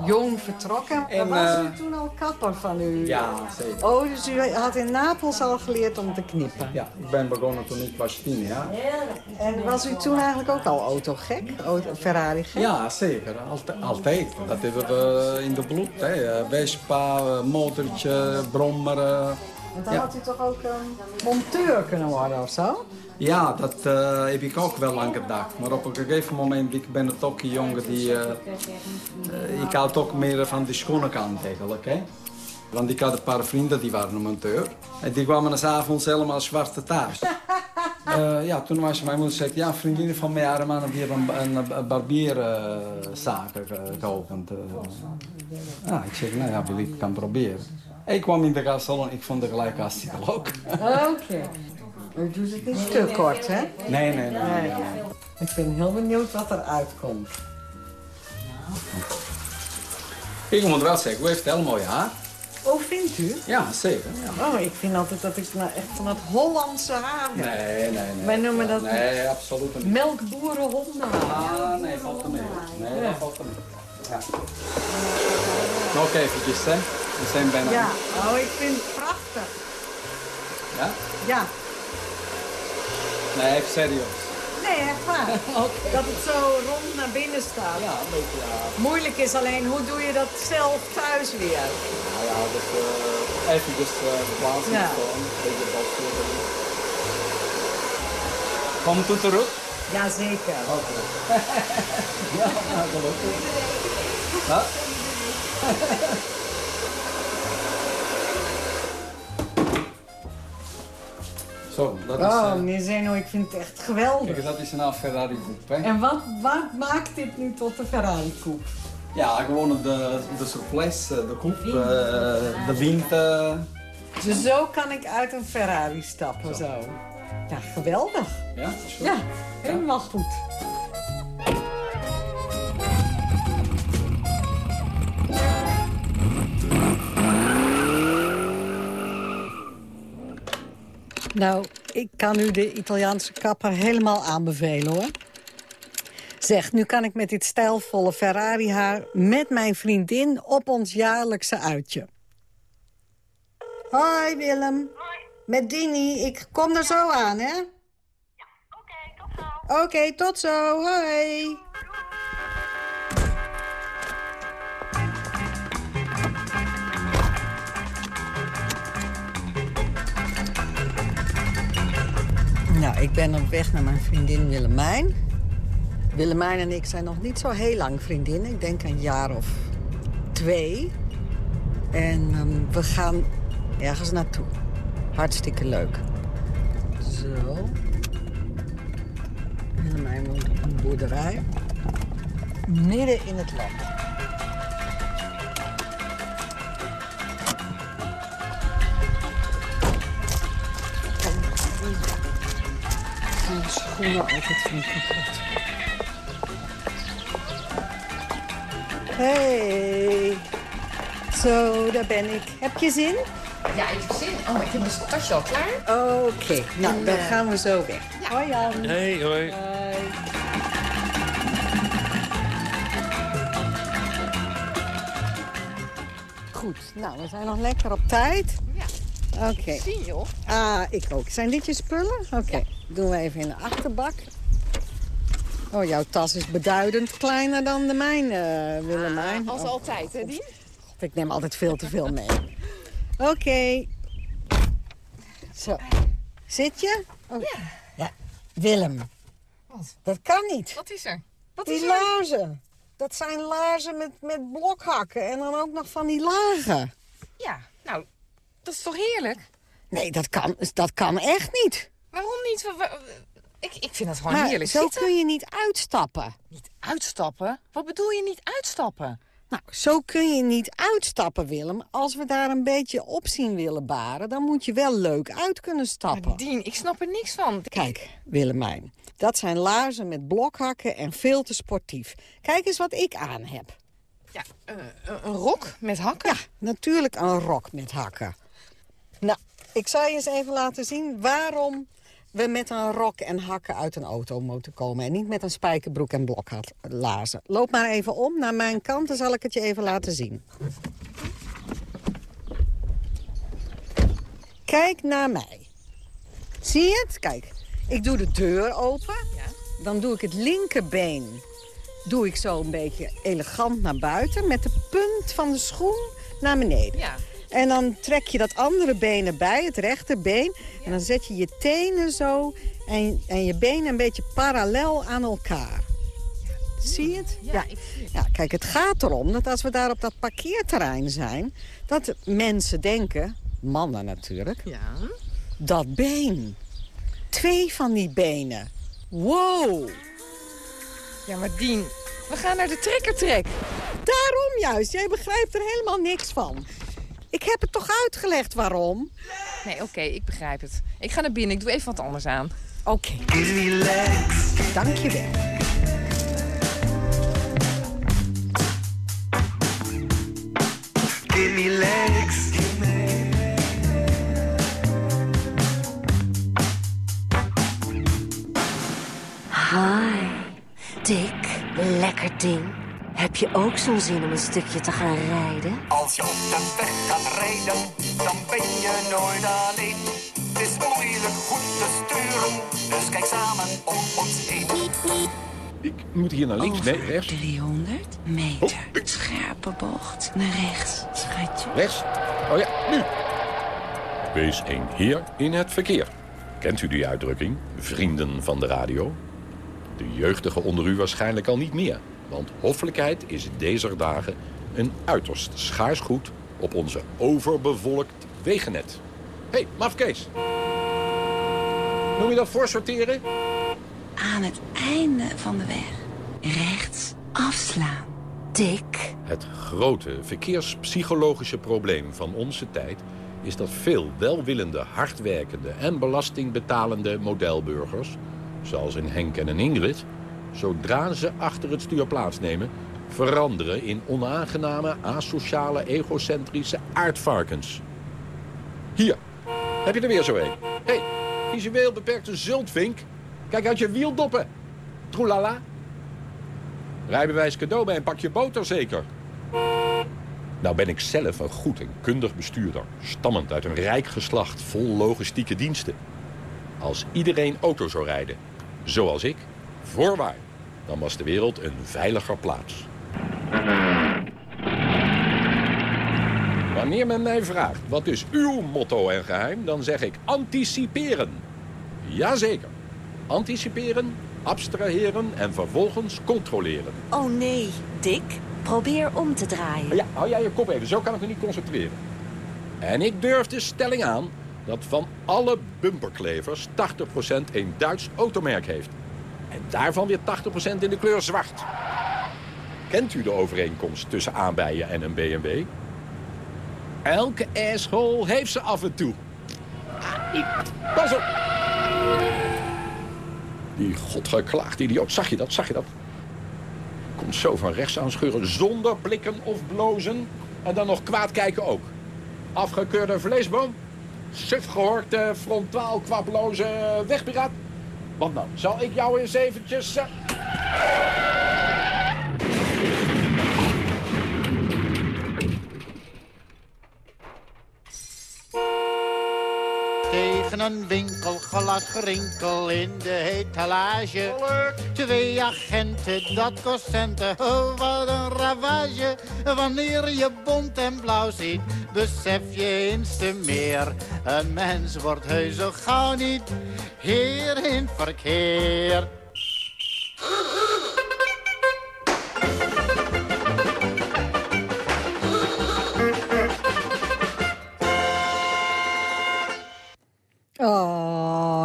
[SPEAKER 11] jong vertrokken.
[SPEAKER 18] En,
[SPEAKER 11] was
[SPEAKER 18] uh,
[SPEAKER 11] u toen al kapper van u?
[SPEAKER 18] Ja, zeker.
[SPEAKER 11] Oh, dus u had in Napels al geleerd om te knippen?
[SPEAKER 18] Ja, ik ben begonnen toen ik was tien jaar.
[SPEAKER 11] En was u toen eigenlijk ook al autogek? Auto, Ferrari gek?
[SPEAKER 18] Ja, zeker. Altijd. altijd. Dat hebben we in de bloed. Hè. Vespa, motortje, brommer.
[SPEAKER 11] Want dan ja. had u toch ook um, monteur kunnen worden of zo?
[SPEAKER 18] Ja, dat uh, heb ik ook wel lang gedacht. Maar op een gegeven moment, ik ben het ook een jongen die... Uh, uh, ik had ook meer van de schone kant eigenlijk. Hè? Want ik had een paar vrienden, die waren een monteur. En die kwamen s'avonds helemaal zwarte thuis. ja, toen was mijn moeder zei, ja, vriendinnen van mij hadden een, een, een barbierzaak geopend. ja, ik zeg, nou ja, wil ik kan proberen. Ik kwam in de gassalon, ik vond het gelijk hartstikke leuk.
[SPEAKER 11] Oké. Okay. U doet het niet te kort, hè?
[SPEAKER 18] Nee, nee, nee. nee, nee.
[SPEAKER 11] Ik ben heel benieuwd wat er uitkomt.
[SPEAKER 18] Ik moet wel zeggen, u heeft heel mooi haar.
[SPEAKER 11] Oh, vindt u?
[SPEAKER 18] Ja, zeker. Ja.
[SPEAKER 11] Oh, ik vind altijd dat ik nou echt van het Hollandse haar heb.
[SPEAKER 18] Nee, nee, nee.
[SPEAKER 11] Wij noemen dat
[SPEAKER 18] nee, absoluut niet.
[SPEAKER 11] melkboerenhondenhaar.
[SPEAKER 18] Ah, nee, valt er mee. Nee, dat valt er mee. Ja. Nog eventjes, hè. We zijn bijna...
[SPEAKER 11] Ja, oh, ik vind het prachtig.
[SPEAKER 18] Ja?
[SPEAKER 11] Ja.
[SPEAKER 18] Nee, even serieus.
[SPEAKER 11] Nee, echt waar. okay. Dat het zo rond naar binnen staat.
[SPEAKER 18] Ja, een beetje, ja.
[SPEAKER 11] Moeilijk is alleen, hoe doe je dat zelf thuis weer?
[SPEAKER 18] Nou ja, dat uh, even dus uh, verplaatsen. Ja. Gewoon, een beetje dat Komt het terug?
[SPEAKER 11] Jazeker.
[SPEAKER 18] Oké. Okay. ja, nou, gelukkig. Ja? Zo, dat is...
[SPEAKER 11] Oh, meneer Zeno, ik vind het echt geweldig.
[SPEAKER 18] Kijk, dat is een Ferrari coupe, hè.
[SPEAKER 11] En wat, wat maakt dit nu tot de Ferrari coupe?
[SPEAKER 18] Ja, gewoon de, de souplesse, de coupe, uh, de wind. Uh...
[SPEAKER 11] Dus zo kan ik uit een Ferrari stappen, zo. zo. Ja, geweldig.
[SPEAKER 18] Ja,
[SPEAKER 11] Ja, helemaal ja. goed. Nou, ik kan u de Italiaanse kapper helemaal aanbevelen, hoor. Zeg, nu kan ik met dit stijlvolle Ferrari-haar... met mijn vriendin op ons jaarlijkse uitje. Hoi, Willem.
[SPEAKER 19] Hoi.
[SPEAKER 11] Met Dini. Ik kom er zo aan, hè?
[SPEAKER 19] Ja, oké, okay, tot zo.
[SPEAKER 11] Oké, okay, tot zo. Hoi. Nou, ik ben op weg naar mijn vriendin Willemijn. Willemijn en ik zijn nog niet zo heel lang vriendinnen. Ik denk een jaar of twee. En um, we gaan ergens naartoe. Hartstikke leuk. Zo. Willemijn woont een boerderij. Midden in het land. De schoenen altijd vind ik kapot. Hey. Zo, daar ben ik. Heb je zin?
[SPEAKER 19] Ja, ik heb zin. Oh, ik heb mijn tasje al klaar.
[SPEAKER 11] Oké, okay. nou, en, dan uh, gaan we zo weg.
[SPEAKER 19] Ja.
[SPEAKER 11] Hoi Jan.
[SPEAKER 2] Hey, hoi.
[SPEAKER 11] Hoi. Goed, nou, we zijn nog lekker op tijd.
[SPEAKER 19] Ja.
[SPEAKER 11] Oké. Okay.
[SPEAKER 19] Zie je, hoor.
[SPEAKER 11] Ah, ik ook. Zijn dit je spullen? Oké. Okay. Ja. Doen we even in de achterbak. Oh, jouw tas is beduidend kleiner dan de mijne, uh, Willemijn.
[SPEAKER 19] Ah, als oh. altijd, hè, die?
[SPEAKER 11] God, ik neem altijd veel te veel mee. Oké. Okay. Zo. Zit je?
[SPEAKER 19] Oh. Ja.
[SPEAKER 11] ja. Willem.
[SPEAKER 19] Wat?
[SPEAKER 11] Dat kan niet.
[SPEAKER 19] Wat is er? Wat
[SPEAKER 11] die
[SPEAKER 19] is er?
[SPEAKER 11] laarzen. Dat zijn laarzen met, met blokhakken en dan ook nog van die lagen.
[SPEAKER 19] Ja, nou, dat is toch heerlijk?
[SPEAKER 11] Nee, dat kan, dat kan echt niet.
[SPEAKER 19] Waarom niet? Ik, ik vind het gewoon
[SPEAKER 11] maar
[SPEAKER 19] heerlijk
[SPEAKER 11] zo
[SPEAKER 19] zitten.
[SPEAKER 11] kun je niet uitstappen.
[SPEAKER 19] Niet uitstappen? Wat bedoel je niet uitstappen?
[SPEAKER 11] Nou, zo kun je niet uitstappen, Willem. Als we daar een beetje op zien willen baren... dan moet je wel leuk uit kunnen stappen.
[SPEAKER 19] Maar Dien, ik snap er niks van.
[SPEAKER 11] Kijk, Willemijn. Dat zijn laarzen met blokhakken en veel te sportief. Kijk eens wat ik aan heb.
[SPEAKER 19] Ja, uh, een rok met hakken?
[SPEAKER 11] Ja, natuurlijk een rok met hakken. Nou, ik zal je eens even laten zien waarom we met een rok en hakken uit een auto moeten komen. En niet met een spijkerbroek en bloklaarzen. Loop maar even om naar mijn kant, dan zal ik het je even laten zien. Kijk naar mij. Zie je het? Kijk, ik doe de deur open. Dan doe ik het linkerbeen doe ik zo een beetje elegant naar buiten... met de punt van de schoen naar beneden.
[SPEAKER 19] Ja.
[SPEAKER 11] En dan trek je dat andere been erbij, het rechterbeen. En dan zet je je tenen zo en, en je benen een beetje parallel aan elkaar. Zie je het?
[SPEAKER 19] Ja,
[SPEAKER 11] ja, kijk, het gaat erom dat als we daar op dat parkeerterrein zijn... dat mensen denken, mannen natuurlijk,
[SPEAKER 19] Ja.
[SPEAKER 11] dat been. Twee van die benen. Wow!
[SPEAKER 19] Ja, maar Dien, we gaan naar de trekkertrek.
[SPEAKER 11] Daarom juist, jij begrijpt er helemaal niks van. Ik heb het toch uitgelegd waarom?
[SPEAKER 19] Nee, oké, ik begrijp het. Ik ga naar binnen, ik doe even wat anders aan.
[SPEAKER 11] Oké. Dank je wel.
[SPEAKER 20] Give me legs.
[SPEAKER 21] Hi, Dick, lekker ding. Heb je ook zo'n zin om een stukje te gaan rijden?
[SPEAKER 20] Als je op de weg gaat rijden, dan ben je nooit alleen. Het is moeilijk goed te sturen, dus kijk samen om ons heen.
[SPEAKER 10] Ik moet hier naar links,
[SPEAKER 21] Over
[SPEAKER 10] nee, rechts.
[SPEAKER 21] 300 meter. Scherpe bocht naar rechts, schatje.
[SPEAKER 10] Rechts. Oh ja, nu. Wees een heer in het verkeer. Kent u die uitdrukking? Vrienden van de radio? De jeugdige onder u waarschijnlijk al niet meer. Want hoffelijkheid is deze dagen een uiterst schaars goed op onze overbevolkt wegennet. Hé, hey, mafkees. Noem je dat voorsorteren?
[SPEAKER 21] Aan het einde van de weg. Rechts afslaan. Dick.
[SPEAKER 10] Het grote verkeerspsychologische probleem van onze tijd is dat veel welwillende, hardwerkende en belastingbetalende modelburgers, zoals in Henk en een Ingrid, zodra ze achter het stuur plaatsnemen, veranderen in onaangename, asociale, egocentrische aardvarkens. Hier, heb je er weer zo een. Hé, hey, visueel beperkte zultvink. Kijk uit je wieldoppen. Troelala. Rijbewijs cadeau bij een pakje boter zeker. Nou ben ik zelf een goed en kundig bestuurder. Stammend uit een rijk geslacht vol logistieke diensten. Als iedereen auto zou rijden, zoals ik, voorwaar, dan was de wereld een veiliger plaats. Wanneer men mij vraagt, wat is uw motto en geheim, dan zeg ik anticiperen. Jazeker. Anticiperen, abstraheren en vervolgens controleren.
[SPEAKER 21] Oh nee, Dick. Probeer om te draaien.
[SPEAKER 10] Ja, hou jij je kop even, zo kan ik me niet concentreren. En ik durf de stelling aan dat van alle bumperklevers 80% een Duits automerk heeft. En daarvan weer 80% in de kleur zwart. Kent u de overeenkomst tussen aanbijen en een BMW? Elke asshole heeft ze af en toe. Pas op! Die godgeklaagde idioot. Zag je dat? Zag je dat? Komt zo van rechts aanscheuren zonder blikken of blozen. En dan nog kwaad kijken ook. Afgekeurde vleesboom. Suf gehorkte, frontaal kwaploze wegpiraat. Wat nou, zal ik jou eens eventjes... eh,
[SPEAKER 22] Tegen een winkelglas gerinkel in de etalage. Twee agenten, dat kost centen. Oh, wat een ravage. Wanneer je bont en blauw ziet, besef je eens te meer. Een mens wordt heus zo gauw niet heer in verkeer.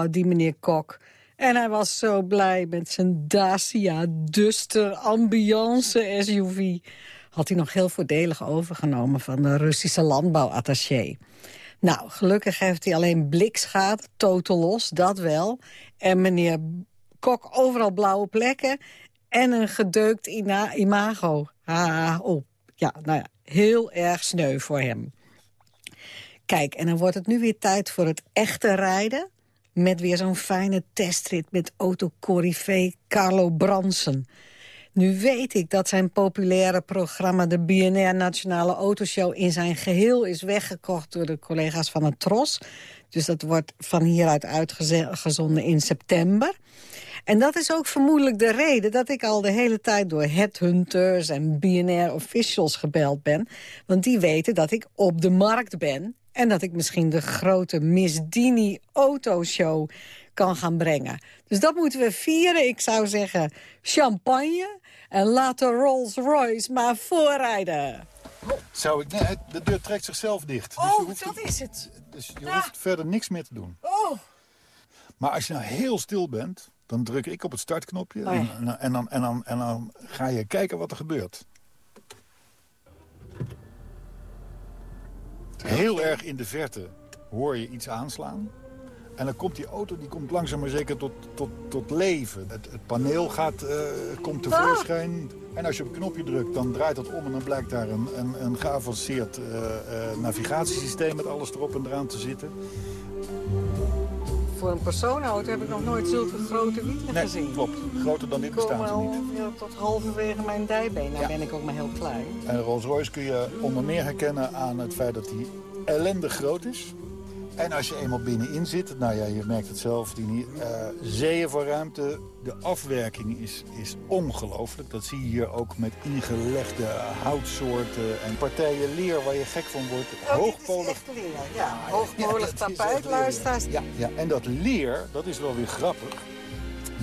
[SPEAKER 11] Oh, die meneer Kok. En hij was zo blij met zijn Dacia Duster Ambiance SUV. had hij nog heel voordelig overgenomen van de Russische landbouwattaché. Nou, gelukkig heeft hij alleen blikschade, totaal los, dat wel. En meneer Kok overal blauwe plekken en een gedeukt imago. Ah, oh, ja, nou ja, heel erg sneu voor hem. Kijk, en dan wordt het nu weer tijd voor het echte rijden... met weer zo'n fijne testrit met autocorrivee Carlo Bransen. Nu weet ik dat zijn populaire programma... de BNR Nationale Autoshow in zijn geheel is weggekocht... door de collega's van het TROS. Dus dat wordt van hieruit uitgezonden in september. En dat is ook vermoedelijk de reden dat ik al de hele tijd door headhunters en BNR officials gebeld ben. Want die weten dat ik op de markt ben en dat ik misschien de grote Miss Dini autoshow kan gaan brengen. Dus dat moeten we vieren. Ik zou zeggen champagne en laat de Rolls Royce maar voorrijden.
[SPEAKER 12] Zou ik, nee, de deur trekt zichzelf dicht.
[SPEAKER 11] Dus oh, dat is het.
[SPEAKER 12] Dus je hoeft verder niks meer te doen.
[SPEAKER 11] Oh.
[SPEAKER 12] Maar als je nou heel stil bent, dan druk ik op het startknopje
[SPEAKER 11] Oh ja.
[SPEAKER 12] en, en, dan, en, dan, en dan ga je kijken wat er gebeurt. Heel erg in de verte hoor je iets aanslaan. En dan komt die auto die komt langzaam maar zeker tot, tot, tot leven. Het, het paneel gaat, eh, komt tevoorschijn. En als je op een knopje drukt, dan draait dat om... en dan blijkt daar een, een, een geavanceerd eh, eh, navigatiesysteem... met alles erop en eraan te zitten.
[SPEAKER 11] Voor een personenauto heb ik nog nooit zulke grote wielen
[SPEAKER 12] Nee,
[SPEAKER 11] gezien.
[SPEAKER 12] klopt. Groter dan dit bestaan ze niet.
[SPEAKER 11] tot halverwege mijn dijbeen. Nou
[SPEAKER 12] Ja.
[SPEAKER 11] ben ik ook maar heel klein.
[SPEAKER 12] En Rolls Royce kun je onder meer herkennen aan het feit dat hij ellendig groot is. En als je eenmaal binnenin zit, nou ja, je merkt het zelf, die eh, zeeën voor ruimte. De afwerking is, is ongelooflijk. Dat zie je hier ook met ingelegde houtsoorten en partijen leer waar je gek van wordt. Hoogpolig.
[SPEAKER 11] Ja, hoogpolig tapijt, luisteraars.
[SPEAKER 12] Ja, ja, en dat leer, dat is wel weer grappig.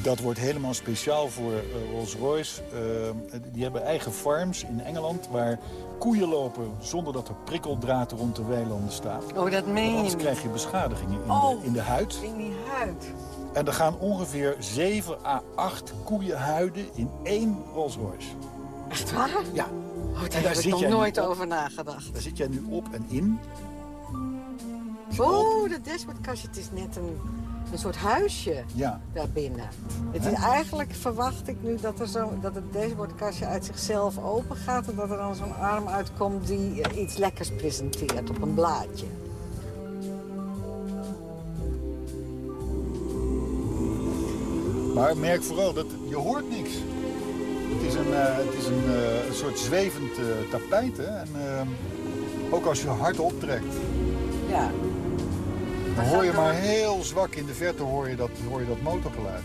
[SPEAKER 12] Dat wordt helemaal speciaal voor eh, Rolls-Royce. Eh, die hebben eigen farms in Engeland waar koeien lopen zonder dat er prikkeldraad rond de weilanden staat.
[SPEAKER 11] Oh, dat meen je
[SPEAKER 12] Anders krijg je beschadigingen in,
[SPEAKER 11] Oh.
[SPEAKER 12] de, in de huid.
[SPEAKER 11] In die huid.
[SPEAKER 12] En er gaan ongeveer 7 à 8 koeienhuiden in één Rolls-Royce.
[SPEAKER 11] Echt waar?
[SPEAKER 12] Ja.
[SPEAKER 11] Oh, daar
[SPEAKER 12] En daar
[SPEAKER 11] heb ik nog nooit over nagedacht.
[SPEAKER 12] Daar zit jij nu op en in.
[SPEAKER 11] Oh, dat dashboardkastje, het is net een, een soort huisje
[SPEAKER 12] Ja.
[SPEAKER 11] daarbinnen. Het is eigenlijk, verwacht ik nu, dat, er zo, dat het dashboardkastje uit zichzelf open gaat... en dat er dan zo'n arm uitkomt die eh, iets lekkers presenteert op een blaadje.
[SPEAKER 12] Maar merk vooral dat je hoort niks. Het is een, eh, het is een, eh, een soort zwevend tapijt. Hè? En, eh, ook als je hard optrekt,
[SPEAKER 11] Ja.
[SPEAKER 12] Dan hoor je maar heel zwak in de verte hoor je dat, hoor je dat motorgeluid.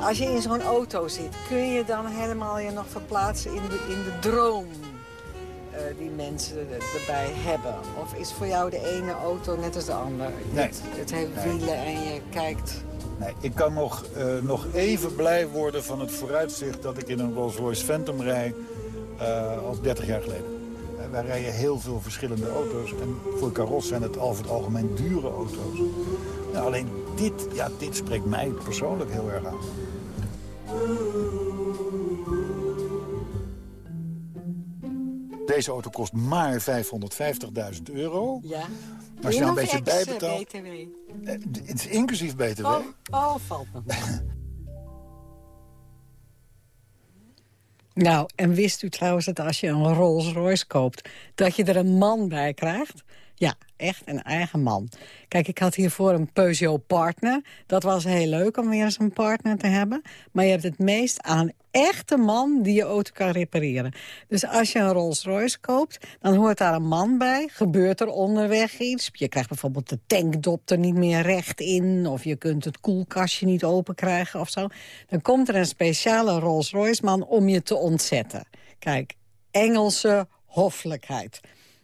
[SPEAKER 11] Als je in zo'n auto zit, kun je dan helemaal je nog verplaatsen in de, in de droom eh, die mensen er- erbij hebben? Of is voor jou de ene auto net als de andere?
[SPEAKER 12] Nee.
[SPEAKER 11] Het, het heeft
[SPEAKER 12] Nee.
[SPEAKER 11] wielen en je kijkt...
[SPEAKER 12] Nee, ik kan nog, eh, nog even blij worden van het vooruitzicht dat ik in een Rolls-Royce Phantom rij eh, als 30 jaar geleden. Wij rijden heel veel verschillende auto's en voor Caros zijn het over het algemeen dure auto's. Nou, alleen dit, ja, dit spreekt mij persoonlijk heel erg aan. Deze auto kost maar 550.000 euro.
[SPEAKER 11] Ja.
[SPEAKER 12] Maar als je nou een beetje bijbetaalt...
[SPEAKER 11] BTW.
[SPEAKER 12] Eh, Het is inclusief BTW.
[SPEAKER 11] Oh, oh, valt nog mee. Nou, en wist u trouwens dat als je een Rolls Royce koopt... dat je er een man bij krijgt? Ja, echt een eigen man. Kijk, ik had hiervoor een Peugeot Partner. Dat was heel leuk om weer eens een partner te hebben. Maar je hebt het meest aan een echte man die je auto kan repareren. Dus als je een Rolls Royce koopt, dan hoort daar een man bij. Gebeurt er onderweg iets? Je krijgt bijvoorbeeld de tankdop er niet meer recht in... of je kunt het koelkastje niet open krijgen of zo. Dan komt er een speciale Rolls Royce man om je te ontzetten. Kijk, Engelse hoffelijkheid.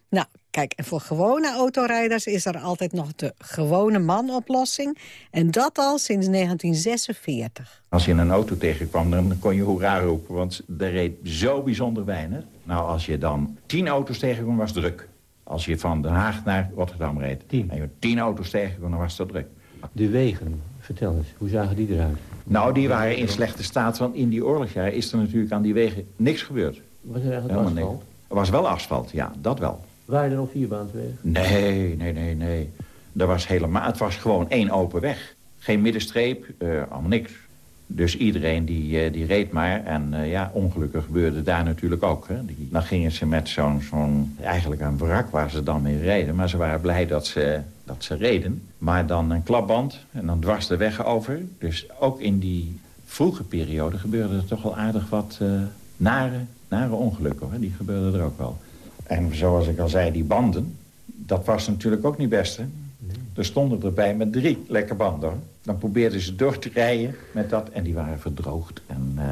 [SPEAKER 11] Nou, kijk, en voor gewone autorijders is er altijd nog de gewone man-oplossing. En dat al sinds 1946.
[SPEAKER 23] Als je een auto tegenkwam, dan kon je hoera roepen, want er reed zo bijzonder weinig. Nou, als je dan tien auto's tegenkwam, was het druk. Als je van Den Haag naar Rotterdam reed en je tien auto's tegenkwam, dan was dat druk.
[SPEAKER 24] De wegen, vertel eens, hoe zagen die eruit?
[SPEAKER 23] Nou, die waren in slechte staat, want in die oorlogsjaren is er natuurlijk aan die wegen niks gebeurd.
[SPEAKER 24] Was er eigenlijk
[SPEAKER 23] Helemaal
[SPEAKER 24] asfalt?
[SPEAKER 23] niks. Er was wel asfalt, ja, dat wel.
[SPEAKER 24] Waren er nog vierbaanswegen?
[SPEAKER 23] Nee, nee, nee, nee. Er was helemaal, het was gewoon één open weg. Geen middenstreep, eh, allemaal niks. Dus iedereen die, eh, die reed maar. En eh, ja, ongelukken gebeurde daar natuurlijk ook. Hè. Die, dan gingen ze met zo'n, zo'n, eigenlijk een wrak waar ze dan mee reden. Maar ze waren blij dat ze, dat ze reden. Maar dan een klapband en dan dwars de weg over. Dus ook in die vroege periode gebeurde er toch wel aardig wat nare, nare ongelukken. Hoor. Die gebeurden er ook wel. En zoals ik al zei, die banden, dat was natuurlijk ook niet best. Hè? Er stonden erbij met drie lekke banden. Hoor. Dan probeerden ze door te rijden met dat. En die waren verdroogd en eh,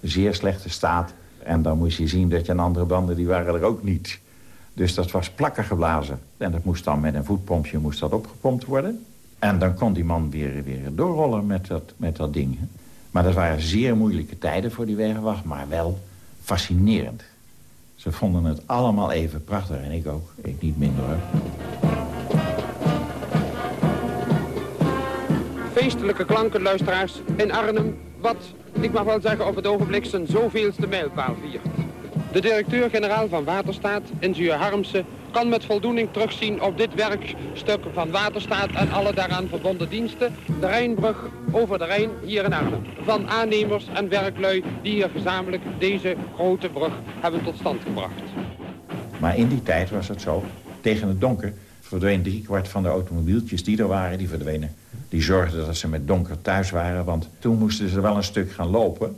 [SPEAKER 23] zeer slechte staat. En dan moest je zien dat je een andere banden, die waren er ook niet. Dus dat was plakken geblazen. En dat moest dan met een voetpompje moest dat opgepompt worden. En dan kon die man weer, weer doorrollen met dat, met dat ding. Maar dat waren zeer moeilijke tijden voor die wegenwacht, maar wel fascinerend. Ze vonden het allemaal even prachtig en ik ook. Ik niet minder hoor.
[SPEAKER 25] Feestelijke klanken, luisteraars, in Arnhem, wat, ik mag wel zeggen, op het ogenblik zijn zoveelste mijlpaal viert. De directeur-generaal van Waterstaat, ingenieur Harmsen, kan met voldoening terugzien op dit werkstuk van Waterstaat en alle daaraan verbonden diensten, de Rijnbrug over de Rijn hier in Arnhem. Van aannemers en werklui die hier gezamenlijk deze grote brug hebben tot stand gebracht.
[SPEAKER 23] Maar in die tijd was het zo, tegen het donker verdween driekwart van de automobieltjes die er waren, die verdwenen. Die zorgden dat ze met donker thuis waren, want toen moesten ze wel een stuk gaan lopen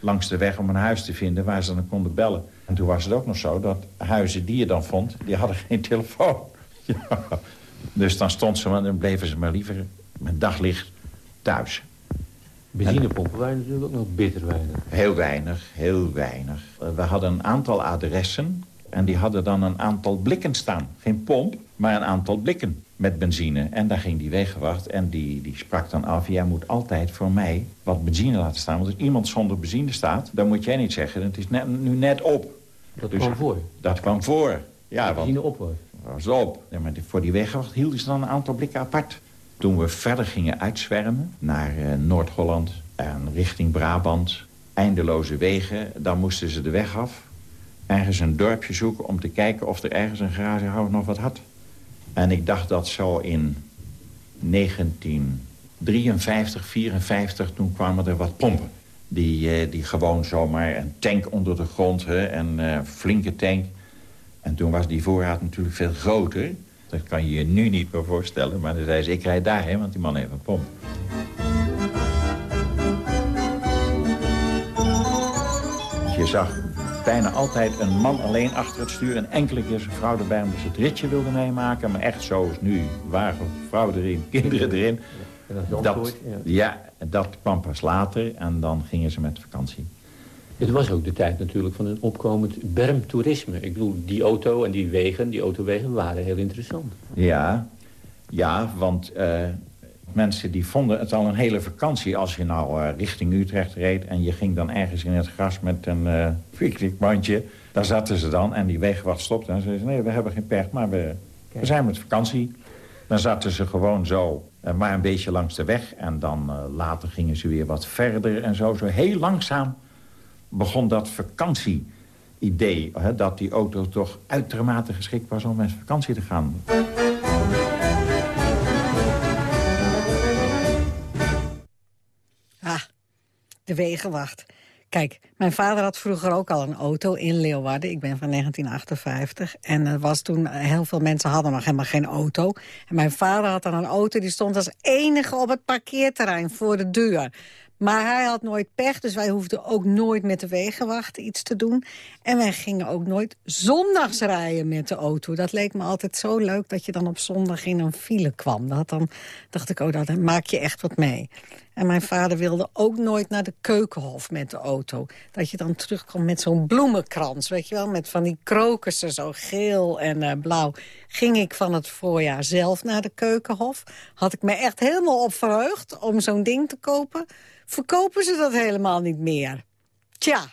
[SPEAKER 23] langs de weg om een huis te vinden waar ze dan konden bellen. En toen was het ook nog zo dat huizen die je dan vond, die hadden geen telefoon. Ja. Dus dan stond ze, maar dan bleven ze maar liever met daglicht thuis.
[SPEAKER 24] Benzinepompen waren natuurlijk ook nog bitter weinig.
[SPEAKER 23] Heel weinig, heel weinig. We hadden een aantal adressen en die hadden dan een aantal blikken staan. Geen pomp, maar een aantal blikken met benzine. En daar ging die wegenwacht en die, die sprak dan af... jij moet altijd voor mij wat benzine laten staan. Want als iemand zonder benzine staat, dan moet jij niet zeggen... het is net, nu net op.
[SPEAKER 24] Dat
[SPEAKER 23] Dus
[SPEAKER 24] kwam voor.
[SPEAKER 23] Dat kwam voor. Ja, want
[SPEAKER 24] Benzine op was.
[SPEAKER 23] was op. Ja, maar voor die wegenwacht hielden ze dan een aantal blikken apart. Toen we verder gingen uitzwermen naar eh, Noord-Holland en richting Brabant... eindeloze wegen, dan moesten ze de weg af... ergens een dorpje zoeken om te kijken of er ergens een garagehouder nog wat had. En ik dacht dat zo in 1953, 54, toen kwamen er wat pompen. Die, eh, die gewoon zomaar een tank onder de grond, hè, een eh, flinke tank. En toen was die voorraad natuurlijk veel groter. Dat kan je je nu niet meer voorstellen. Maar dan zei ze, ik rijd daarheen, want die man heeft een pomp. Je zag bijna altijd een man alleen achter het stuur... en enkele keer zijn vrouw erbij omdat ze het ritje wilde meemaken. Maar echt zoals nu, wagen, vrouw erin, kinderen erin.
[SPEAKER 24] En dat ja.
[SPEAKER 23] ja, dat kwam pas later en dan gingen ze met vakantie.
[SPEAKER 24] Het was ook de tijd natuurlijk van een opkomend bermtoerisme. Ik bedoel, die auto en die wegen, die autowegen waren heel interessant.
[SPEAKER 23] Ja, ja want eh, mensen die vonden het al een hele vakantie... als je nou eh, richting Utrecht reed en je ging dan ergens in het gras met een eh picknickmandje. Daar zaten ze dan en die wegenwacht stopte en zeiden ze... nee, we hebben geen pech, maar we, we zijn met vakantie. Dan zaten ze gewoon zo, maar een beetje langs de weg. En dan eh, later gingen ze weer wat verder en zo. Zo heel langzaam begon dat vakantie-idee... hè, dat die auto toch uitermate geschikt was om met vakantie te gaan.
[SPEAKER 11] Ah, de wegenwacht. Kijk, mijn vader had vroeger ook al een auto in Leeuwarden. Ik ben van 1958. En er was toen, heel veel mensen hadden nog helemaal geen auto. En mijn vader had dan een auto, die stond als enige op het parkeerterrein voor de deur. Maar hij had nooit pech, dus wij hoefden ook nooit met de wegenwacht iets te doen. En wij gingen ook nooit zondags rijden met de auto. Dat leek me altijd zo leuk dat je dan op zondag in een file kwam. Dat dan dacht ik, oh, dan maak je echt wat mee. En mijn vader wilde ook nooit naar de keukenhof met de auto. Dat je dan terugkomt met zo'n bloemenkrans, weet je wel. Met van die krokussen, zo geel en eh, blauw. Ging ik van het voorjaar zelf naar de keukenhof. Had ik me echt helemaal op verheugd om zo'n ding te kopen. Verkopen ze dat helemaal niet meer. Tja,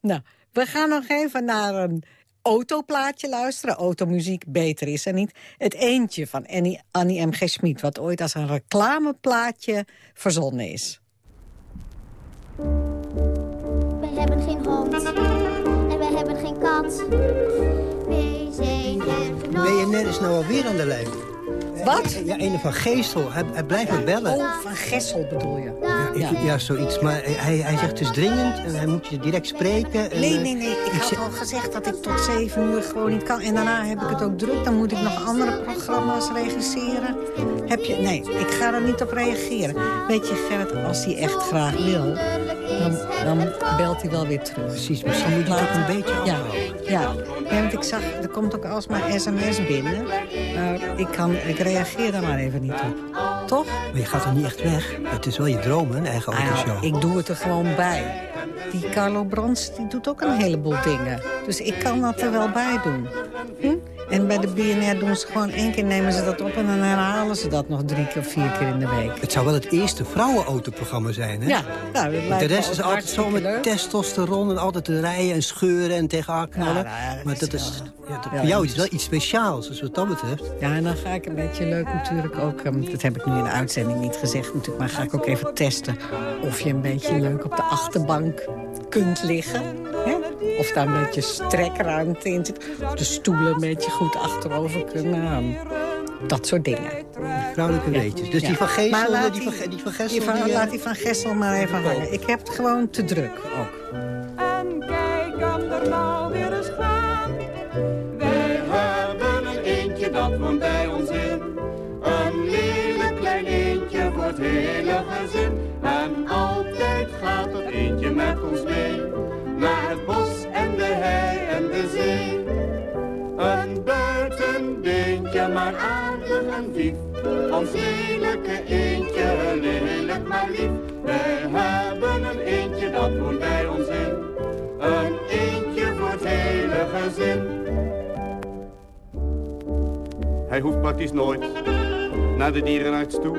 [SPEAKER 11] nou, we gaan nog even naar een autoplaatje luisteren. Automuziek, beter is er niet. Het eentje van Annie, Annie M. G. Schmid... wat ooit als een reclameplaatje verzonnen is.
[SPEAKER 26] Wij hebben geen hond en wij hebben geen kat. Wij zijn er
[SPEAKER 27] BNR is nou alweer aan de lijn.
[SPEAKER 11] Wat?
[SPEAKER 27] Ja, een van Geestel. Hij, hij blijft me bellen.
[SPEAKER 11] Oh, van Gessel bedoel je?
[SPEAKER 27] Ja, ik- ja, zoiets. Maar hij, hij zegt het is dringend en hij moet je direct spreken. En,
[SPEAKER 11] Nee,
[SPEAKER 27] eh,
[SPEAKER 11] nee, nee. Ik had
[SPEAKER 27] zeg-
[SPEAKER 11] al gezegd dat ik tot zeven uur gewoon niet kan. En daarna heb ik het ook druk. Dan moet ik nog andere programma's regisseren. Heb je... Nee, ik ga er niet op reageren. Weet je, Gerrit, als hij echt graag wil... dan, dan belt hij wel weer terug.
[SPEAKER 27] Precies, misschien moet je het een beetje
[SPEAKER 11] ja, ja. ja, want ik zag, er komt ook alsmaar sms binnen. Maar ik, kan, ik reageer daar maar even niet op. Toch?
[SPEAKER 27] Maar je gaat er niet echt weg. Het is wel je droom, hè, een eigen
[SPEAKER 11] Ah,
[SPEAKER 27] autoshow.
[SPEAKER 11] ik doe het er gewoon bij. Die Carlo Brands die doet ook een heleboel dingen. Dus ik kan dat er wel bij doen. Hm? En bij de BNR doen ze gewoon één keer nemen ze dat op... en dan herhalen ze dat nog drie keer of vier keer in de week.
[SPEAKER 27] Het zou wel het eerste vrouwenautoprogramma zijn, hè?
[SPEAKER 11] Ja, nou, dat lijkt
[SPEAKER 27] de rest is altijd zo met
[SPEAKER 11] leuk.
[SPEAKER 27] testosteron en altijd te rijden en scheuren en tegen elkaar knallen.
[SPEAKER 11] Nou, nou,
[SPEAKER 27] maar dat is, ja, dat-
[SPEAKER 11] ja,
[SPEAKER 27] voor jou is wel iets speciaals, dus wat dat betreft.
[SPEAKER 11] Ja, en dan ga ik een beetje leuk natuurlijk ook... ehm, dat heb ik nu in de uitzending niet gezegd natuurlijk... maar ga ik ook even testen of je een beetje leuk op de achterbank kunt liggen. Hè? Of daar een beetje strekruimte in zit. Of de stoelen een beetje goed achterover kunnen. ehm, dat soort dingen.
[SPEAKER 27] Vrouwelijke weetjes. Dus die van
[SPEAKER 11] laat
[SPEAKER 27] die van- die van Gessel,
[SPEAKER 11] Die van,
[SPEAKER 27] die, eh,
[SPEAKER 11] laat die van Gessel maar even hangen. Ik heb het gewoon te druk ook.
[SPEAKER 28] En kijk hem er Ons lelijke eentje, lelijk maar lief. Wij hebben een eentje dat woont bij ons in. Een eentje voor het hele gezin. Hij hoeft praktisch nooit naar de dierenarts toe.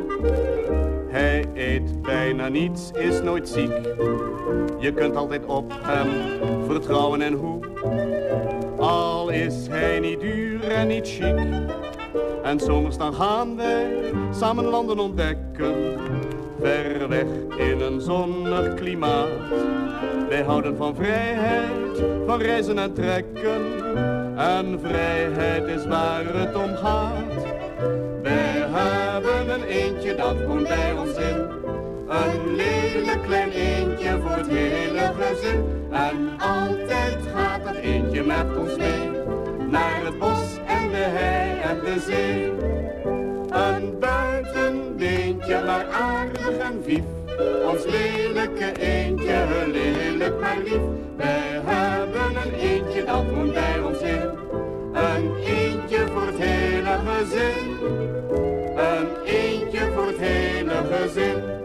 [SPEAKER 28] Hij eet bijna niets, is nooit ziek. Je kunt altijd op hem vertrouwen en hoe. Al is hij niet duur en niet chic. En zomers dan gaan wij samen landen ontdekken. Ver weg in een zonnig klimaat. Wij houden van vrijheid, van reizen en trekken. En vrijheid is waar het om gaat. Wij hebben een eentje dat woont bij ons in. Een lelijk klein eentje voor het hele gezin. En altijd gaat dat eentje met ons mee. Naar het bos hei en de zee. Een buitenbeentje, maar aardig en vief. Ons lelijke eentje, lelijk maar lief. Wij hebben een eentje dat woont bij ons in. Een eentje voor het hele gezin. Een eentje voor het hele gezin.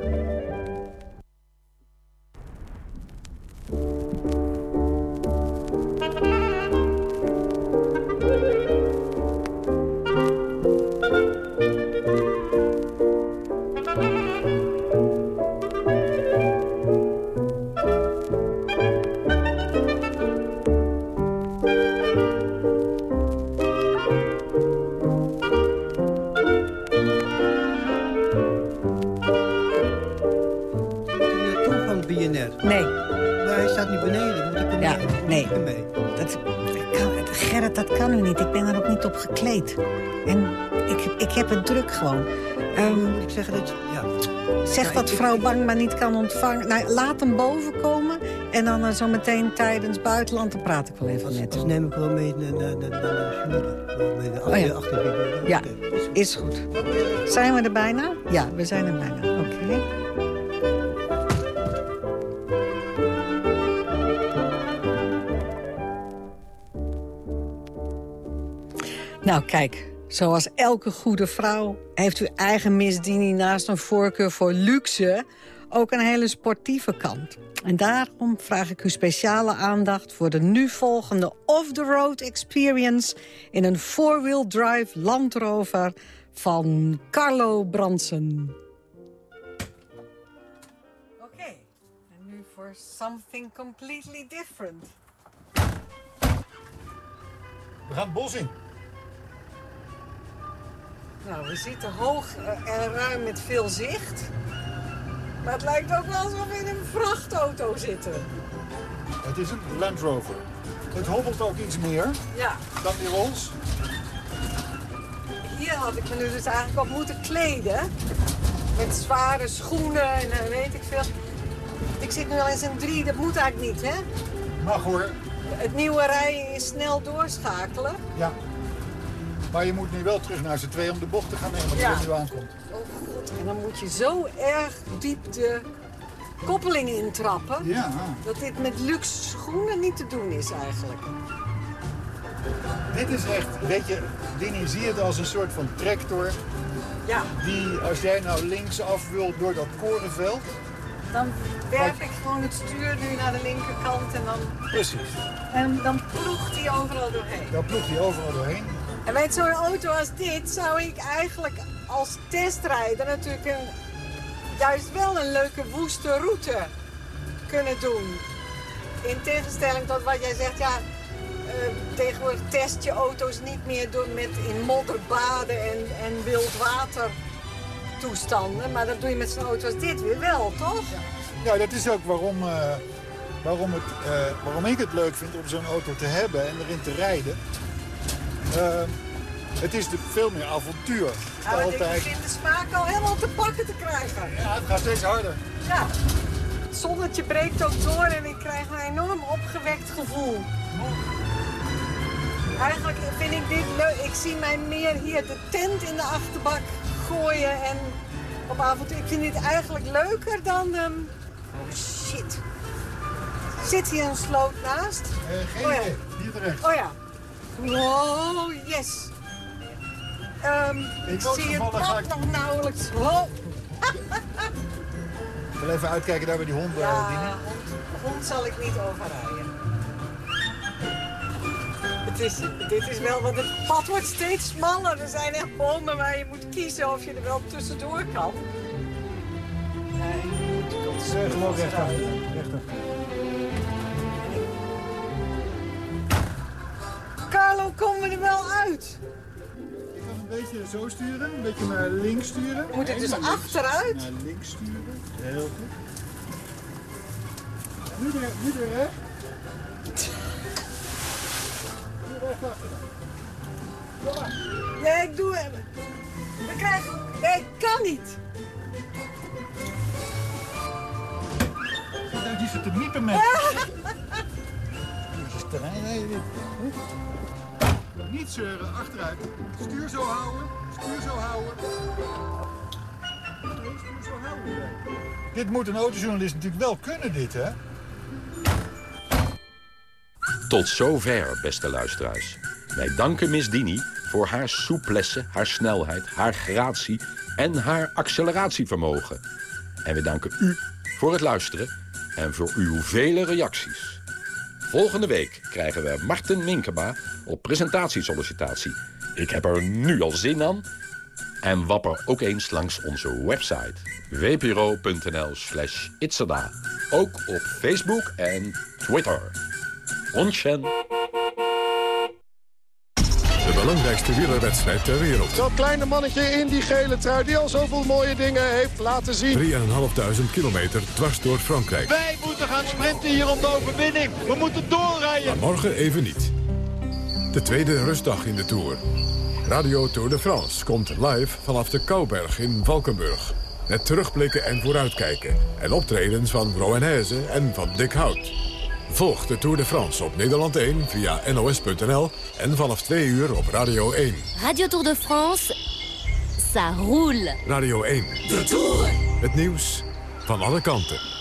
[SPEAKER 11] Dat kan u niet. Ik ben er ook niet op gekleed. En ik, ik heb het druk gewoon.
[SPEAKER 27] Moet ik zeggen dat... Ja.
[SPEAKER 11] zeg dat
[SPEAKER 27] ik-
[SPEAKER 11] vrouw Bang maar niet kan ontvangen. Nou, laat hem boven komen. En dan eh, zo meteen tijdens buitenland, dan praat ik wel even met
[SPEAKER 27] Dus
[SPEAKER 11] hem.
[SPEAKER 27] neem ik wel mee naar, naar, naar, naar de
[SPEAKER 11] Oh
[SPEAKER 27] achter,
[SPEAKER 11] Ja, is goed. Zijn we er bijna? Ja, we zijn er bijna. Oké. Nou, kijk. Zoals elke goede vrouw heeft u eigen misdiening naast een voorkeur voor luxe ook een hele sportieve kant. En daarom vraag ik u speciale aandacht voor de nu volgende off-the-road experience in een four-wheel drive Land Rover van Carlo Bransen. Oké, en nu voor something completely different.
[SPEAKER 12] We gaan bos in.
[SPEAKER 11] Nou, we zitten hoog eh, en ruim met veel zicht. Maar het lijkt ook wel alsof we in een vrachtauto zitten.
[SPEAKER 12] Het is een Land Rover. Het hobbelt ook iets meer
[SPEAKER 11] Ja.
[SPEAKER 12] dan die Rolls.
[SPEAKER 11] Hier had ik me nu dus eigenlijk op moeten kleden. Met zware schoenen en eh, weet ik veel. Ik zit nu al in zijn drie, dat moet eigenlijk niet, hè?
[SPEAKER 12] Mag hoor.
[SPEAKER 11] Het nieuwe rijden is snel doorschakelen.
[SPEAKER 12] Ja. Maar je moet nu wel terug naar z'n twee om de bocht te gaan nemen als
[SPEAKER 11] Ja.
[SPEAKER 12] je nu aankomt.
[SPEAKER 11] Oh god, en dan moet je zo erg diep de koppeling intrappen.
[SPEAKER 12] Ja.
[SPEAKER 11] Dat dit met luxe schoenen niet te doen is eigenlijk.
[SPEAKER 12] Dit is echt, weet je, Dini, zie het als een soort van tractor.
[SPEAKER 11] Ja.
[SPEAKER 12] Die, als jij nou linksaf wil door dat korenveld.
[SPEAKER 11] Dan werp ik gewoon het stuur nu naar de linkerkant en dan,
[SPEAKER 12] Precies.
[SPEAKER 11] en dan ploegt hij overal doorheen.
[SPEAKER 12] Dan ploegt hij overal doorheen.
[SPEAKER 11] En met zo'n auto als dit zou ik eigenlijk als testrijder natuurlijk een, juist wel een leuke woeste route kunnen doen. In tegenstelling tot wat jij zegt, ja, eh, tegenwoordig test je auto's niet meer door met in modder baden en, en wildwater toestanden. Maar dat doe je met zo'n auto als dit weer wel, toch?
[SPEAKER 12] Ja, dat is ook waarom, eh, waarom, het, eh, waarom ik het leuk vind om zo'n auto te hebben en erin te rijden. Eh, het is de, veel meer avontuur.
[SPEAKER 11] Ik
[SPEAKER 12] Altijd.
[SPEAKER 11] de smaak al helemaal te pakken te krijgen.
[SPEAKER 12] Ja, het gaat steeds harder.
[SPEAKER 11] Ja. Het zonnetje breekt ook door en ik krijg een enorm opgewekt gevoel. Eigenlijk vind ik dit leuk. Ik zie mij meer hier de tent in de achterbak gooien en op avontuur. Ik vind dit eigenlijk leuker dan... ehm, Oh shit. Zit hier een sloot naast?
[SPEAKER 12] geen
[SPEAKER 11] oh, ja.
[SPEAKER 12] idee. Hier terecht.
[SPEAKER 11] Oh ja. Wow, yes. Ehm, ik zie het
[SPEAKER 12] ga
[SPEAKER 11] pad
[SPEAKER 12] ik-
[SPEAKER 11] nog nauwelijks. Oh.
[SPEAKER 12] Ik wil even uitkijken daar bij die honden.
[SPEAKER 11] Ja, hond, hond zal ik niet overrijden. Het is, dit is wel, want het pad wordt steeds smaller. Er zijn echt bomen waar je moet kiezen of je er wel tussendoor kan. Nee, je moet
[SPEAKER 12] gewoon rechtuit.
[SPEAKER 11] rijden.
[SPEAKER 12] Rechtaf.
[SPEAKER 11] Carlo, komen we er wel uit?
[SPEAKER 12] Ik kan een beetje zo sturen, een beetje naar links sturen.
[SPEAKER 11] Moet het dus
[SPEAKER 12] links.
[SPEAKER 11] achteruit?
[SPEAKER 12] Naar links sturen. Heel goed. Nu weer, nu. Kom maar.
[SPEAKER 11] Nee, ik doe hem. We krijgen... Nee, kan niet.
[SPEAKER 12] Nou, die zit te miepen met. Jezus, terrein rijden dit. Niet zeuren, achteruit. Stuur zo houden, stuur zo houden. Stuur zo houden. Dit moet een autojournalist natuurlijk wel kunnen, dit, hè?
[SPEAKER 10] Tot zover, beste luisteraars. Wij danken Miss Dini voor haar souplesse, haar snelheid, haar gratie en haar acceleratievermogen. En we danken u voor het luisteren en voor uw vele reacties. Volgende week krijgen we Marten Minkema op presentatiesollicitatie. Ik heb er nu al zin aan. En wapper ook eens langs onze website wpro.nl slash itzada. Ook op Facebook en Twitter. Rondchen.
[SPEAKER 29] De belangrijkste wielerwedstrijd ter wereld.
[SPEAKER 30] Dat kleine mannetje in die gele trui die al zoveel mooie dingen heeft laten zien.
[SPEAKER 29] 3.500 kilometer dwars door Frankrijk.
[SPEAKER 30] Wij moeten gaan sprinten hier om de overwinning. We moeten doorrijden.
[SPEAKER 29] Maar morgen even niet. De tweede rustdag in de Tour. Radio Tour de France komt live vanaf de Kouberg in Valkenburg. Met terugblikken en vooruitkijken. En optredens van Rowan en van Dick Hout. Volg de Tour de France op Nederland 1 via nos.nl en vanaf 2 uur op Radio 1.
[SPEAKER 21] Radio Tour de France, ça roule.
[SPEAKER 29] Radio 1.
[SPEAKER 21] De Tour.
[SPEAKER 29] Het nieuws van alle kanten.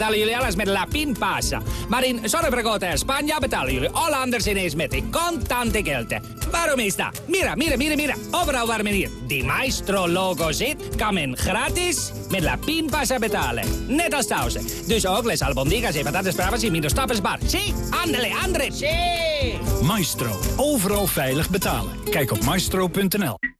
[SPEAKER 31] Betalen jullie alles met La Pinpasa. Maar in Zorgvergroten en Spanje betalen jullie Hollanders ineens met de contante gelden. Waarom is dat? Mira, mira, mira, mira. Overal waar men hier die Maestro-logo zit, kan men gratis met La Pinpasa betalen. Net als thuis. Dus ook les albondigas en patatas bravas in minder stappersbar. Zie, andele, andre, zie!
[SPEAKER 32] Maestro. Overal veilig betalen. Kijk op maestro.nl.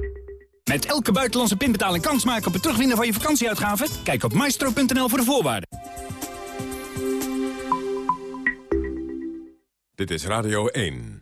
[SPEAKER 8] Met elke buitenlandse pinbetaling kans maken op het terugwinnen van je vakantieuitgaven? Kijk op maestro.nl voor de voorwaarden.
[SPEAKER 29] Dit is Radio 1.